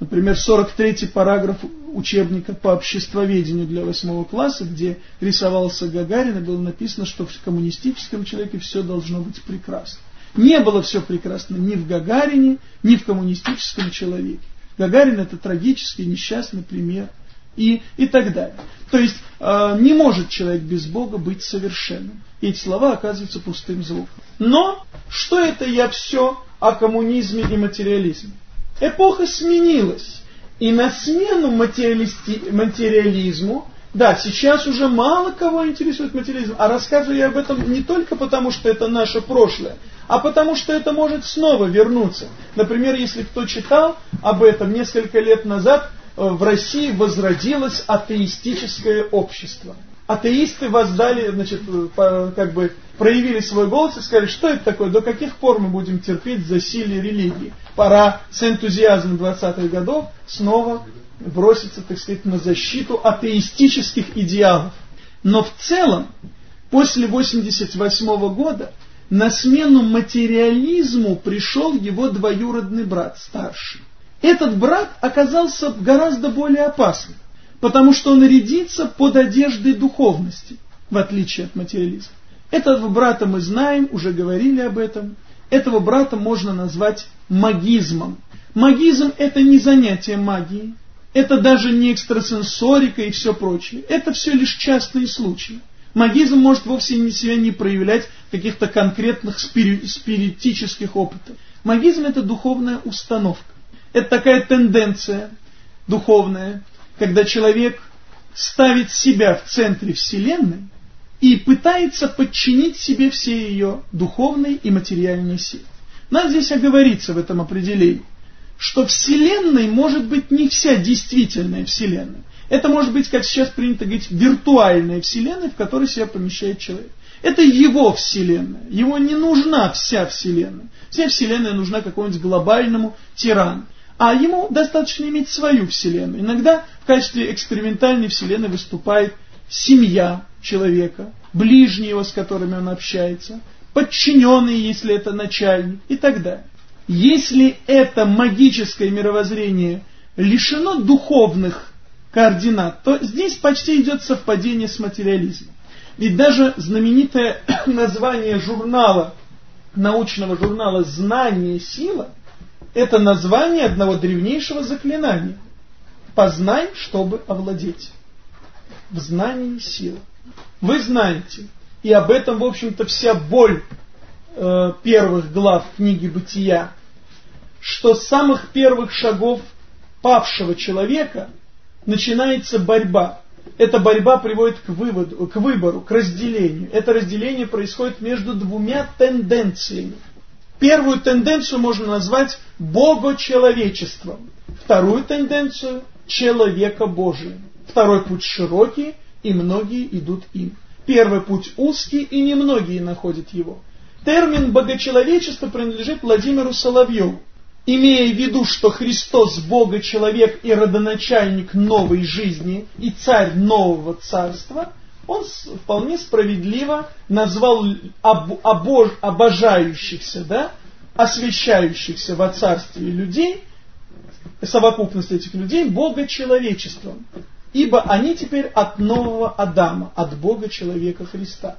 например, 43-й параграф учебника по обществоведению для 8 класса, где рисовался Гагарин, и было написано, что в коммунистическом человеке все должно быть прекрасно. Не было все прекрасно ни в Гагарине, ни в коммунистическом человеке. Гагарин это трагический, несчастный пример и, и так далее. То есть э, не может человек без Бога быть совершенным. Эти слова оказываются пустым звуком. Но что это я все о коммунизме и материализме? Эпоха сменилась. И на смену материализму, да, сейчас уже мало кого интересует материализм, а рассказываю я об этом не только потому, что это наше прошлое, а потому что это может снова вернуться. Например, если кто читал об этом несколько лет назад, в России возродилось атеистическое общество. атеисты воздали, значит, как бы проявили свой голос и сказали, что это такое, до каких пор мы будем терпеть засилие религии. Пора с энтузиазмом 20-х годов снова броситься, так сказать, на защиту атеистических идеалов. Но в целом, после 88 -го года, на смену материализму пришел его двоюродный брат, старший. Этот брат оказался гораздо более опасным, потому что он рядится под одеждой духовности, в отличие от материализма. Этого брата мы знаем, уже говорили об этом. Этого брата можно назвать магизмом. Магизм это не занятие магией, это даже не экстрасенсорика и все прочее. Это все лишь частные случаи. Магизм может вовсе не себя не проявлять каких-то конкретных спири спиритических опытов. Магизм это духовная установка. Это такая тенденция духовная, когда человек ставит себя в центре Вселенной и пытается подчинить себе все ее духовные и материальные силы. Надо здесь оговориться в этом определении что Вселенной может быть не вся действительная Вселенная. Это может быть, как сейчас принято говорить, виртуальная Вселенная, в которой себя помещает человек. Это его Вселенная. Его не нужна вся Вселенная. Вся Вселенная нужна какому-нибудь глобальному тирану. А ему достаточно иметь свою Вселенную. Иногда в качестве экспериментальной Вселенной выступает семья человека, ближние его, с которыми он общается, подчиненные, если это начальник и так далее. Если это магическое мировоззрение лишено духовных координат, то здесь почти идет совпадение с материализмом. Ведь даже знаменитое название журнала, научного журнала «Знание. Сила» это название одного древнейшего заклинания. «Познай, чтобы овладеть». В знании сила. Вы знаете, и об этом, в общем-то, вся боль э, первых глав книги «Бытия», что с самых первых шагов павшего человека начинается борьба. Эта борьба приводит к выводу, к выбору, к разделению. Это разделение происходит между двумя тенденциями. Первую тенденцию можно назвать богочеловечеством, вторую тенденцию человека Божиим. Второй путь широкий, и многие идут им. Первый путь узкий, и немногие находят его. Термин богочеловечество принадлежит Владимиру Соловьеву имея в виду, что Христос Бога человек и родоначальник новой жизни и царь нового царства, он вполне справедливо назвал об, обож, обожающихся, да, освящающихся во царстве людей, совокупность этих людей, Бога человечеством. Ибо они теперь от нового Адама, от Бога человека Христа.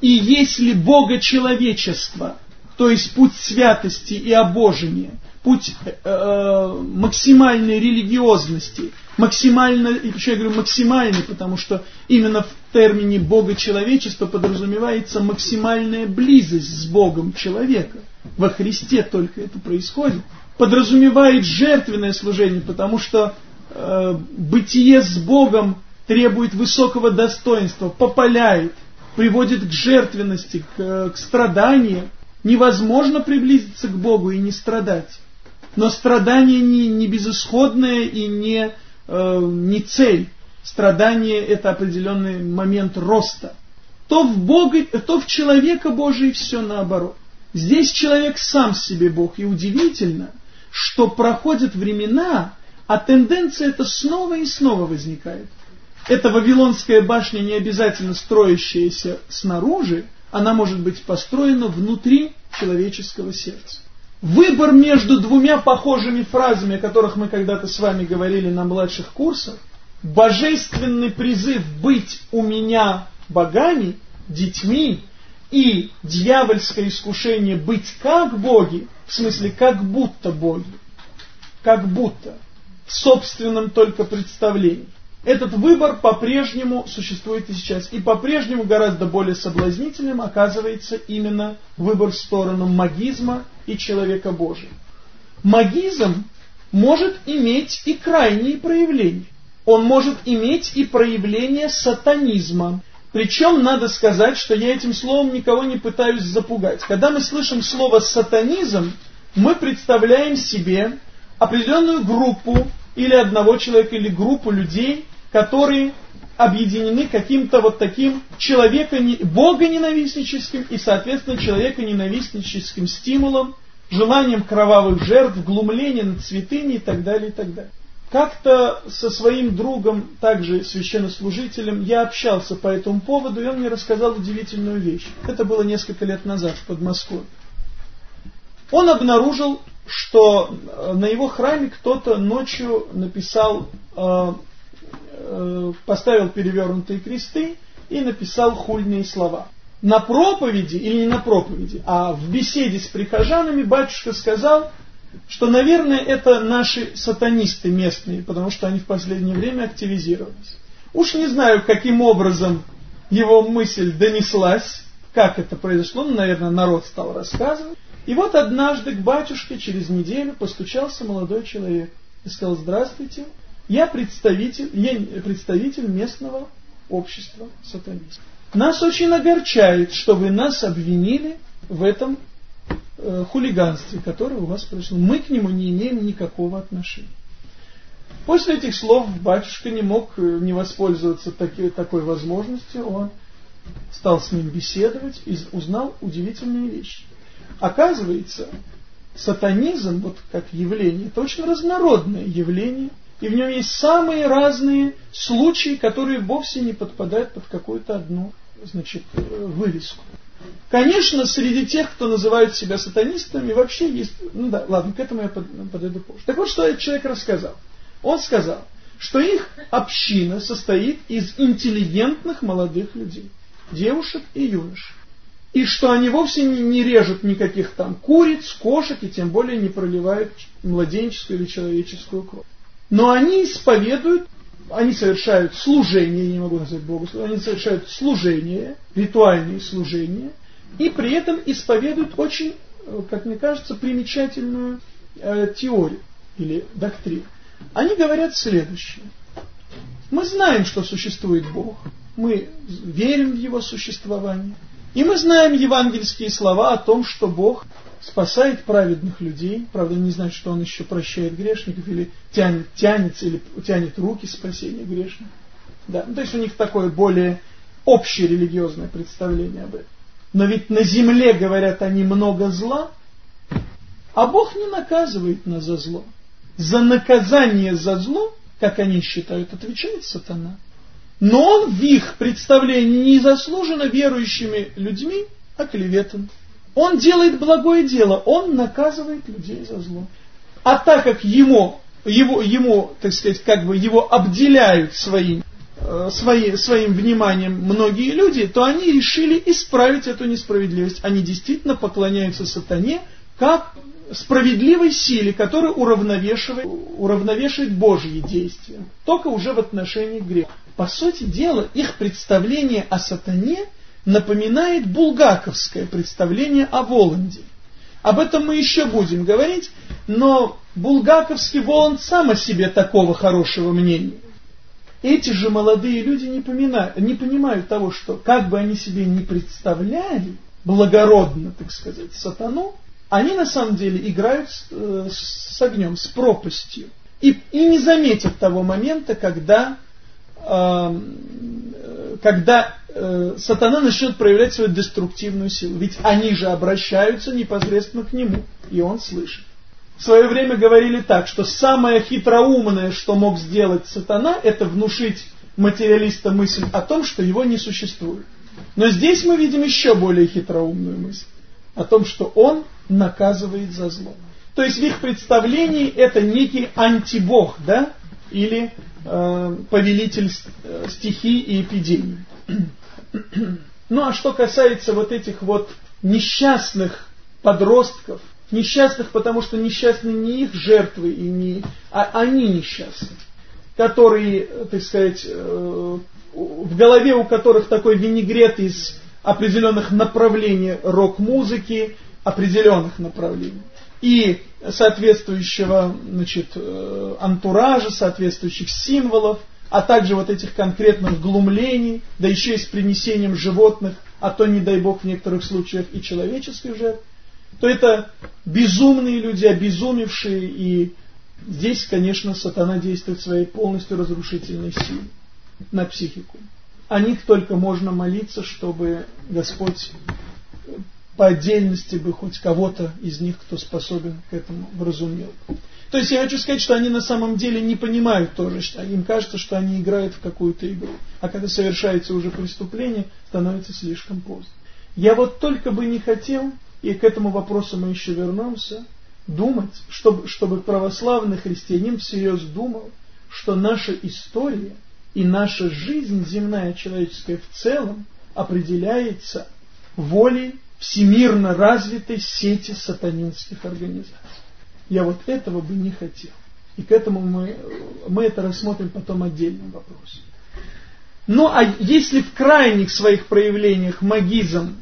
И если Бога человечество – то есть путь святости и обожения, путь э, э, максимальной религиозности, максимально, и почему я говорю максимальный, потому что именно в термине Бога человечества подразумевается максимальная близость с Богом человека. Во Христе только это происходит. Подразумевает жертвенное служение, потому что э, бытие с Богом требует высокого достоинства, попаляет, приводит к жертвенности, к, к страданиям невозможно приблизиться к Богу и не страдать. Но страдание не, не безысходное и не, э, не цель. Страдание это определенный момент роста. То в Бога, то в человека Божий все наоборот. Здесь человек сам себе Бог. И удивительно, что проходят времена, а тенденция эта снова и снова возникает. Эта Вавилонская башня не обязательно строящаяся снаружи, она может быть построена внутри человеческого сердца. Выбор между двумя похожими фразами, о которых мы когда-то с вами говорили на младших курсах, божественный призыв быть у меня богами, детьми, и дьявольское искушение быть как боги, в смысле как будто боги, как будто, в собственном только представлении. Этот выбор по-прежнему существует и сейчас. И по-прежнему гораздо более соблазнительным оказывается именно выбор в сторону магизма и человека Божия. Магизм может иметь и крайние проявления. Он может иметь и проявление сатанизма. Причем надо сказать, что я этим словом никого не пытаюсь запугать. Когда мы слышим слово «сатанизм», мы представляем себе определенную группу или одного человека, или группу людей, которые объединены каким-то вот таким богоненавистническим и, соответственно, человеконенавистническим стимулом, желанием кровавых жертв, глумления над святыми и так далее, и так далее. Как-то со своим другом, также священнослужителем, я общался по этому поводу, и он мне рассказал удивительную вещь. Это было несколько лет назад в Подмосковье. Он обнаружил, что э, на его храме кто-то ночью написал, э, поставил перевернутые кресты и написал хульные слова. На проповеди, или не на проповеди, а в беседе с прихожанами батюшка сказал, что, наверное, это наши сатанисты местные, потому что они в последнее время активизировались. Уж не знаю, каким образом его мысль донеслась, как это произошло, ну, наверное, народ стал рассказывать. И вот однажды к батюшке через неделю постучался молодой человек и сказал, здравствуйте, я представитель, я представитель местного общества сатанистов. Нас очень огорчает, что вы нас обвинили в этом э, хулиганстве, которое у вас произошло. Мы к нему не имеем никакого отношения. После этих слов батюшка не мог э, не воспользоваться таки, такой возможностью. Он стал с ним беседовать и узнал удивительные вещи. Оказывается, сатанизм, вот как явление, это очень разнородное явление, и в нем есть самые разные случаи, которые вовсе не подпадают под какую-то одну значит, вывеску. Конечно, среди тех, кто называют себя сатанистами, вообще есть... Ну да, ладно, к этому я подойду позже. Так вот, что этот человек рассказал. Он сказал, что их община состоит из интеллигентных молодых людей, девушек и юношей и что они вовсе не, не режут никаких там куриц, кошек и тем более не проливают младенческую или человеческую кровь. Но они исповедуют, они совершают служение, я не могу назвать богословие, они совершают служение, ритуальные служения, и при этом исповедуют очень, как мне кажется, примечательную э, теорию или доктрину. Они говорят следующее. Мы знаем, что существует Бог, мы верим в Его существование, и мы знаем евангельские слова о том, что Бог спасает праведных людей. Правда, не знаю, что Он еще прощает грешников или тянет, тянется, или тянет руки спасения грешников. Да, ну, то есть у них такое более общее религиозное представление об этом. Но ведь на земле, говорят они, много зла, а Бог не наказывает нас за зло. За наказание за зло, как они считают, отвечает сатана. Но он в их представлении не заслуженно верующими людьми оклеветан. Он делает благое дело, он наказывает людей за зло. А так как ему, его, ему так сказать, как бы его обделяют своим, э, свои, своим вниманием многие люди, то они решили исправить эту несправедливость. Они действительно поклоняются сатане как справедливой силе, которая уравновешивает, уравновешивает Божьи действия, только уже в отношении греха. По сути дела, их представление о сатане напоминает булгаковское представление о Воланде. Об этом мы еще будем говорить, но булгаковский Воланд сам о себе такого хорошего мнения. Эти же молодые люди не, поминают, не понимают того, что как бы они себе не представляли, благородно, так сказать, сатану, они на самом деле играют с, э, с огнем, с пропастью. И, и не заметят того момента, когда когда э, сатана начнет проявлять свою деструктивную силу. Ведь они же обращаются непосредственно к нему, и он слышит. В свое время говорили так, что самое хитроумное, что мог сделать сатана, это внушить материалиста мысль о том, что его не существует. Но здесь мы видим еще более хитроумную мысль о том, что он наказывает за зло. То есть в их представлении это некий антибог, да, или повелитель э, стихий и эпидемий. Ну а что касается вот этих вот несчастных подростков, несчастных, потому что несчастны не их жертвы, и не, а они несчастны, которые, так сказать, э, в голове у которых такой винегрет из определенных направлений рок-музыки, определенных направлений и соответствующего значит, э, антуража, соответствующих символов, а также вот этих конкретных глумлений, да еще и с принесением животных, а то, не дай бог, в некоторых случаях и человеческих жертв, то это безумные люди, обезумевшие, и здесь, конечно, сатана действует своей полностью разрушительной силой. на психику. О них только можно молиться, чтобы Господь по отдельности бы хоть кого-то из них, кто способен к этому, вразумел. То есть я хочу сказать, что они на самом деле не понимают тоже, что им кажется, что они играют в какую-то игру. А когда совершается уже преступление, становится слишком поздно. Я вот только бы не хотел, и к этому вопросу мы еще вернемся, думать, чтобы, чтобы православный христианин всерьез думал, что наша история и наша жизнь земная человеческая в целом определяется волей всемирно развитой сети сатанинских организаций. Я вот этого бы не хотел. И к этому мы, мы это рассмотрим потом отдельным вопросом. Ну а если в крайних своих проявлениях магизм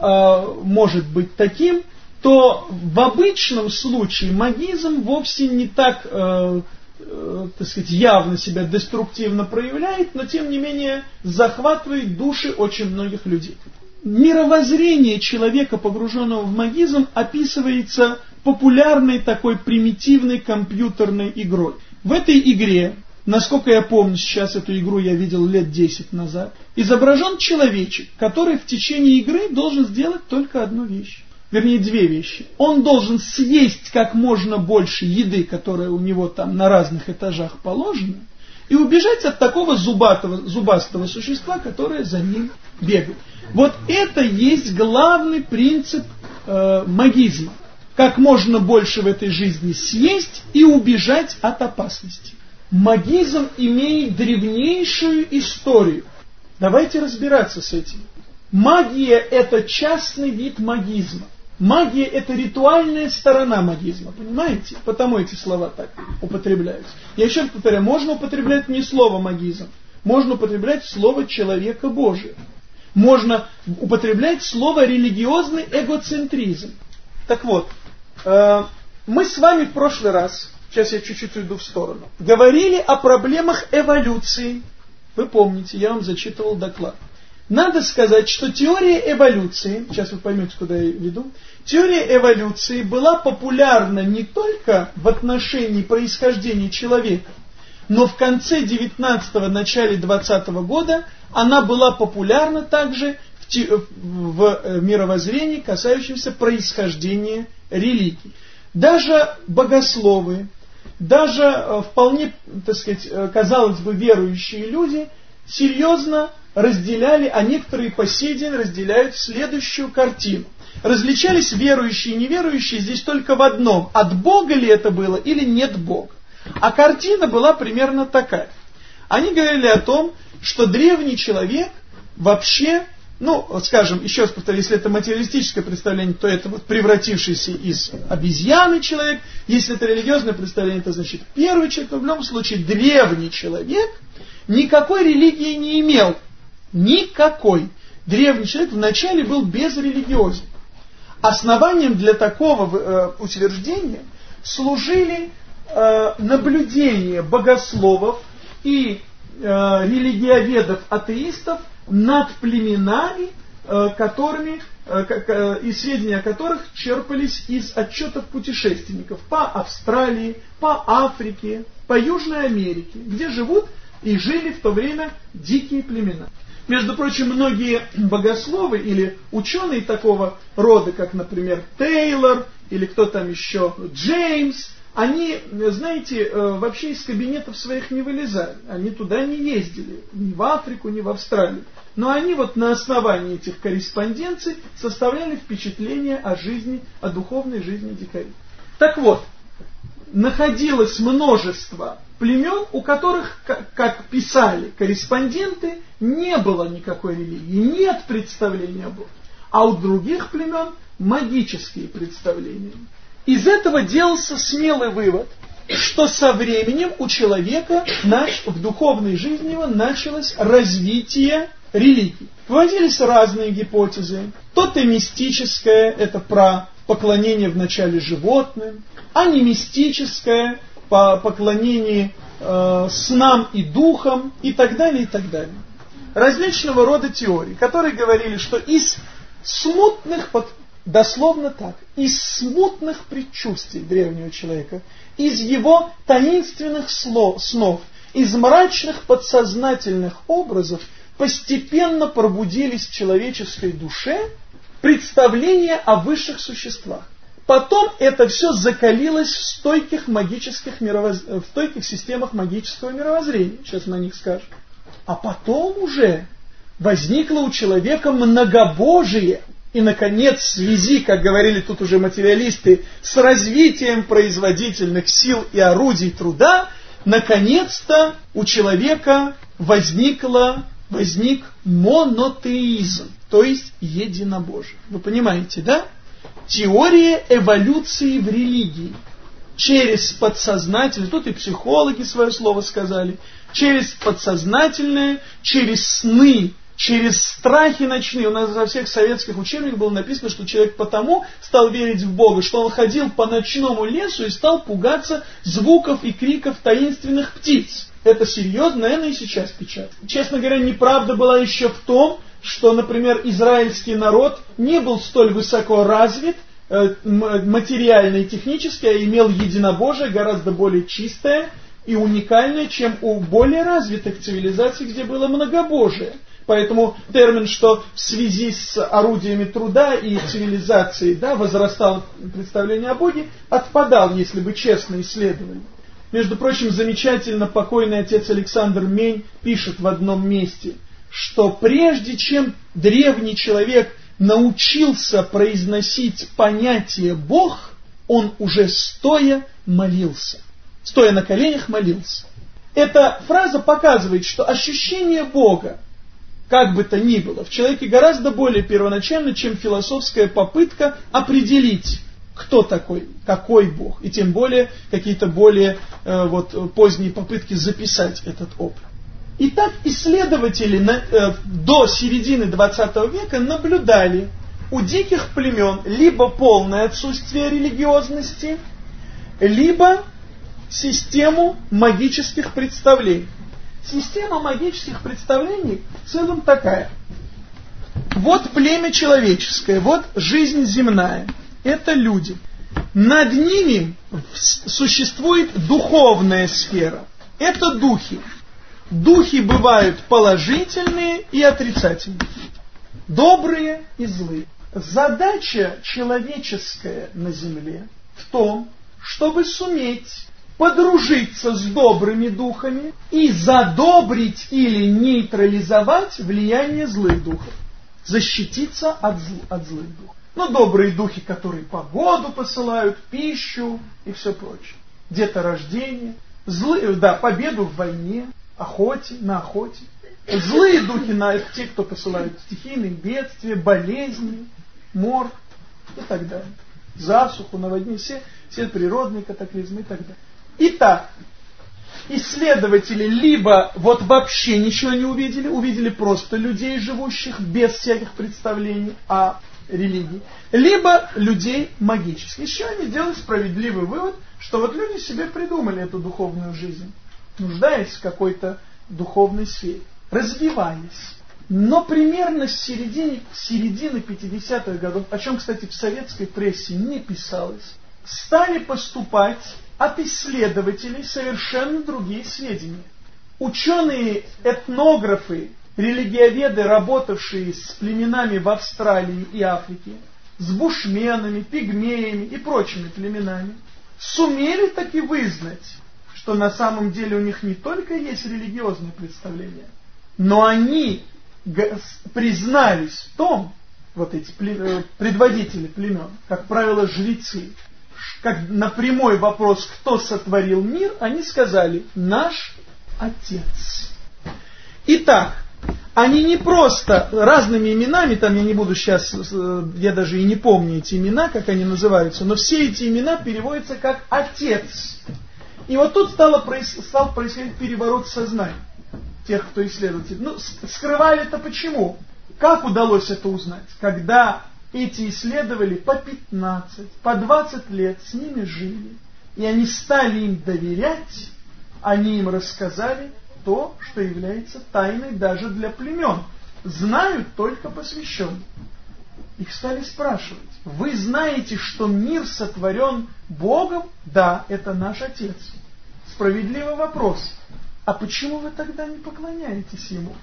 э, может быть таким, то в обычном случае магизм вовсе не так, э, э, так сказать, явно себя деструктивно проявляет, но тем не менее захватывает души очень многих людей мировоззрение человека, погруженного в магизм, описывается популярной такой примитивной компьютерной игрой. В этой игре, насколько я помню, сейчас эту игру я видел лет 10 назад, изображен человечек, который в течение игры должен сделать только одну вещь. Вернее, две вещи. Он должен съесть как можно больше еды, которая у него там на разных этажах положена, и убежать от такого зубатого, зубастого существа, которое за ним бегает. Вот это есть главный принцип э, магизма. Как можно больше в этой жизни съесть и убежать от опасности. Магизм имеет древнейшую историю. Давайте разбираться с этим. Магия – это частный вид магизма. Магия – это ритуальная сторона магизма, понимаете? Потому эти слова так употребляются. Я еще раз повторяю, можно употреблять не слово магизм, можно употреблять слово человека Божия можно употреблять слово религиозный эгоцентризм. Так вот, э, мы с вами в прошлый раз, сейчас я чуть-чуть уйду в сторону, говорили о проблемах эволюции. Вы помните, я вам зачитывал доклад. Надо сказать, что теория эволюции, сейчас вы поймете, куда я веду, теория эволюции была популярна не только в отношении происхождения человека, но в конце 19-го, начале 20 -го года она была популярна также в, в э, мировоззрении, касающемся происхождения религий. Даже богословы, даже э, вполне, так сказать, э, казалось бы, верующие люди серьезно разделяли, а некоторые по сей день разделяют следующую картину. Различались верующие и неверующие здесь только в одном. От Бога ли это было или нет Бога. А картина была примерно такая. Они говорили о том, что древний человек вообще, ну, скажем, еще раз повторю, если это материалистическое представление, то это вот превратившийся из обезьяны человек, если это религиозное представление, то значит первый человек, но в любом случае древний человек никакой религии не имел. Никакой. Древний человек вначале был безрелигиозен. Основанием для такого э, утверждения служили э, наблюдения богословов и э, религиоведов-атеистов над племенами, э, которыми, э, и сведения о которых черпались из отчетов путешественников по Австралии, по Африке, по Южной Америке, где живут и жили в то время дикие племена. Между прочим, многие богословы или ученые такого рода, как, например, Тейлор или кто там еще, Джеймс, они, знаете, э, вообще из кабинетов своих не вылезали. Они туда не ездили, ни в Африку, ни в Австралию. Но они вот на основании этих корреспонденций составляли впечатление о жизни, о духовной жизни дикарей. Так вот, находилось множество племен, у которых, как писали корреспонденты, не было никакой религии, нет представления о Боге. А у других племен магические представления. Из этого делался смелый вывод, что со временем у человека в духовной жизни его началось развитие религии. Вводились разные гипотезы. То-то мистическое, это про поклонение вначале животным, а не мистическое, по поклонение э, снам и духам и так далее, и так далее. Различного рода теории, которые говорили, что из смутных под дословно так, из смутных предчувствий древнего человека, из его таинственных слов, снов, из мрачных подсознательных образов постепенно пробудились в человеческой душе представления о высших существах. Потом это все закалилось в стойких магических мировоз... в стойких системах магического мировоззрения. Сейчас о них скажем. А потом уже возникло у человека многобожие. И, наконец, в связи, как говорили тут уже материалисты, с развитием производительных сил и орудий труда, наконец-то у человека возникло, возник монотеизм, то есть единобожие. Вы понимаете, да? Теория эволюции в религии. Через подсознательное, тут и психологи свое слово сказали, через подсознательное, через сны, через страхи ночные. У нас во всех советских учебниках было написано, что человек потому стал верить в Бога, что он ходил по ночному лесу и стал пугаться звуков и криков таинственных птиц. Это серьезно, наверное, и сейчас печатают. Честно говоря, неправда была еще в том, что, например, израильский народ не был столь высоко развит, э, материально и технически, а имел единобожие гораздо более чистое и уникальное, чем у более развитых цивилизаций, где было многобожие. Поэтому термин, что в связи с орудиями труда и цивилизацией да, возрастало представление о Боге, отпадал, если бы честно исследовали. Между прочим, замечательно покойный отец Александр Мень пишет в одном месте – что прежде чем древний человек научился произносить понятие «Бог», он уже стоя молился. Стоя на коленях молился. Эта фраза показывает, что ощущение Бога, как бы то ни было, в человеке гораздо более первоначально, чем философская попытка определить, кто такой, какой Бог, и тем более какие-то более э, вот, поздние попытки записать этот опыт. Итак, исследователи на, э, до середины 20 века наблюдали у диких племен либо полное отсутствие религиозности, либо систему магических представлений. Система магических представлений в целом такая. Вот племя человеческое, вот жизнь земная. Это люди. Над ними существует духовная сфера. Это духи. Духи бывают положительные и отрицательные, добрые и злые. Задача человеческая на земле в том, чтобы суметь подружиться с добрыми духами и задобрить или нейтрализовать влияние злых духов, защититься от, зл, от злых духов. Ну, добрые духи, которые погоду посылают, пищу и все прочее. Деторождение, злые, да, победу в войне, охоте, на охоте. Злые духи на те, кто посылают стихийные бедствия, болезни, мор и так далее. Засуху, наводнение, все, все природные катаклизмы и так далее. Итак, исследователи либо вот вообще ничего не увидели, увидели просто людей, живущих без всяких представлений о религии, либо людей магических. Еще они сделали справедливый вывод, что вот люди себе придумали эту духовную жизнь нуждаясь в какой-то духовной сфере, развиваясь. Но примерно с середины, середины 50-х годов, о чем, кстати, в советской прессе не писалось, стали поступать от исследователей совершенно другие сведения. Ученые-этнографы, религиоведы, работавшие с племенами в Австралии и Африке, с бушменами, пигмеями и прочими племенами, сумели таки вызнать, что на самом деле у них не только есть религиозные представления, но они признались в том, вот эти э, предводители племен, как правило, жрецы, как на прямой вопрос, кто сотворил мир, они сказали, наш Отец. Итак, они не просто разными именами, там я не буду сейчас, э, я даже и не помню эти имена, как они называются, но все эти имена переводятся как Отец. И вот тут стало, стал происходить переворот сознания тех, кто исследователь. Ну, скрывали это почему? Как удалось это узнать? Когда эти исследовали по 15, по 20 лет с ними жили, и они стали им доверять, они им рассказали то, что является тайной даже для племен. Знают только посвященные. Их стали спрашивать, вы знаете, что мир сотворен Богом? Да, это наш Отец. Справедливый вопрос. а почему вы тогда не поклоняетесь ему?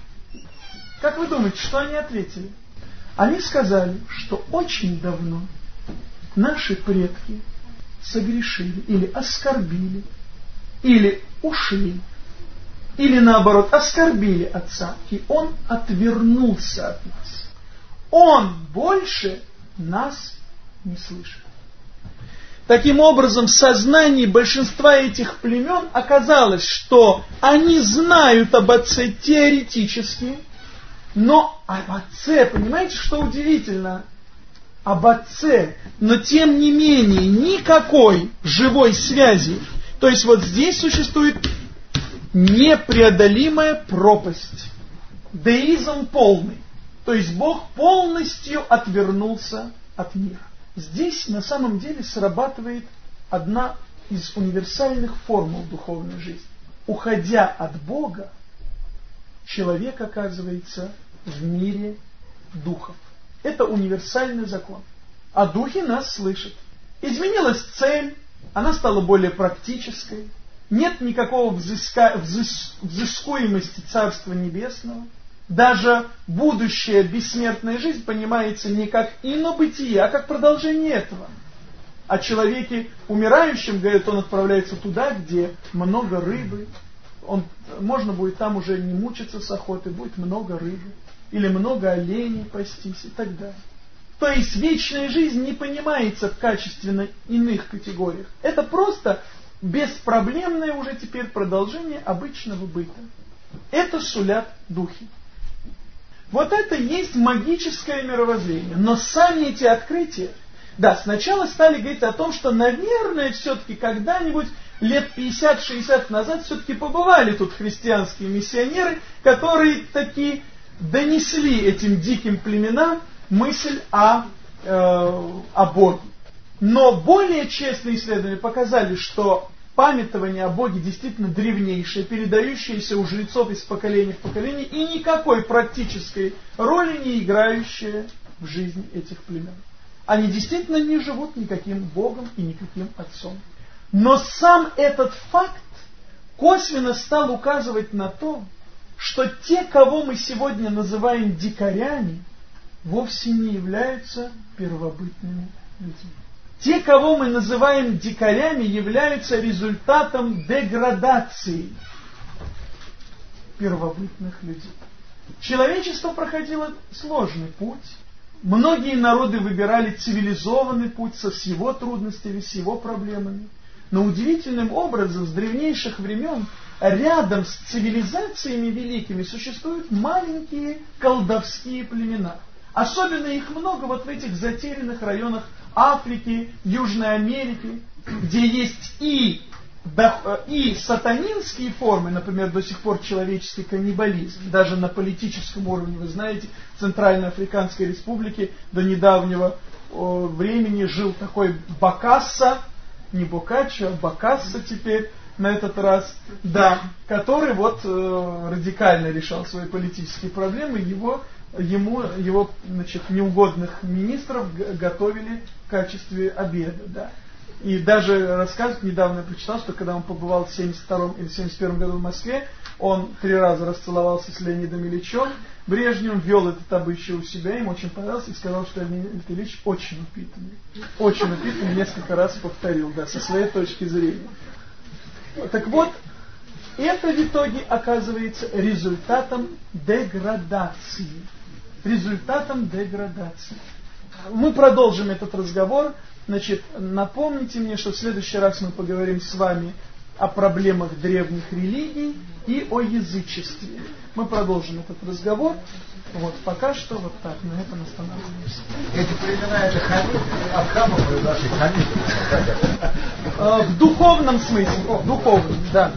Как вы думаете, что они ответили? Они сказали, что очень давно наши предки согрешили или оскорбили, или ушли, или наоборот оскорбили отца, и он отвернулся от нас. Он больше нас не слышит. Таким образом, в сознании большинства этих племен оказалось, что они знают об отце теоретически, но об отце, понимаете, что удивительно? Об отце, но тем не менее никакой живой связи. То есть вот здесь существует непреодолимая пропасть. Деизм полный. То есть Бог полностью отвернулся от мира. Здесь на самом деле срабатывает одна из универсальных формул духовной жизни. Уходя от Бога, человек оказывается в мире духов. Это универсальный закон. А духи нас слышат. Изменилась цель, она стала более практической. Нет никакого взыска, взыс, взыскуемости Царства Небесного. Даже будущая бессмертная жизнь понимается не как инобытие, а как продолжение этого. О человеке умирающем, говорят, он отправляется туда, где много рыбы. Он, можно будет там уже не мучиться с охотой, будет много рыбы. Или много оленей пастись и так далее. То есть вечная жизнь не понимается в качественно иных категориях. Это просто беспроблемное уже теперь продолжение обычного быта. Это сулят духи. Вот это есть магическое мировоззрение. Но сами эти открытия, да, сначала стали говорить о том, что, наверное, все-таки когда-нибудь лет 50-60 назад все-таки побывали тут христианские миссионеры, которые таки донесли этим диким племенам мысль о, э, о Боге. Но более честные исследования показали, что памятование о Боге действительно древнейшее, передающееся у жрецов из поколения в поколение и никакой практической роли не играющее в жизни этих племен. Они действительно не живут никаким Богом и никаким Отцом. Но сам этот факт косвенно стал указывать на то, что те, кого мы сегодня называем дикарями, вовсе не являются первобытными людьми. Те, кого мы называем дикарями, являются результатом деградации первобытных людей. Человечество проходило сложный путь. Многие народы выбирали цивилизованный путь со всего трудностями, с его проблемами. Но удивительным образом с древнейших времен рядом с цивилизациями великими существуют маленькие колдовские племена. Особенно их много вот в этих затерянных районах Африки, Южной Америки, где есть и, и сатанинские формы, например, до сих пор человеческий каннибализм, даже на политическом уровне, вы знаете, в Центральноафриканской республике до недавнего времени жил такой Бакасса, не Бокаччо, а Бакасса теперь, на этот раз, да, который вот э, радикально решал свои политические проблемы, его ему его значит, неугодных министров готовили в качестве обеда. Да. И даже рассказывают, недавно я прочитал, что когда он побывал в 72 или 71 году в Москве, он три раза расцеловался с Леонидом Ильичем, Брежневым вел этот обычай у себя, им очень понравилось и сказал, что Леонид Ильич очень упитанный. Очень упитанный, несколько раз повторил, да, со своей точки зрения. Так вот, это в итоге оказывается результатом деградации результатом деградации. Мы продолжим этот разговор. Значит, напомните мне, что в следующий раз мы поговорим с вами о проблемах древних религий и о язычестве. Мы продолжим этот разговор. Вот, пока что вот так, на этом останавливаемся. Эти племена это хамиты, от хамов наши хамиты. В духовном смысле, в духовном, да.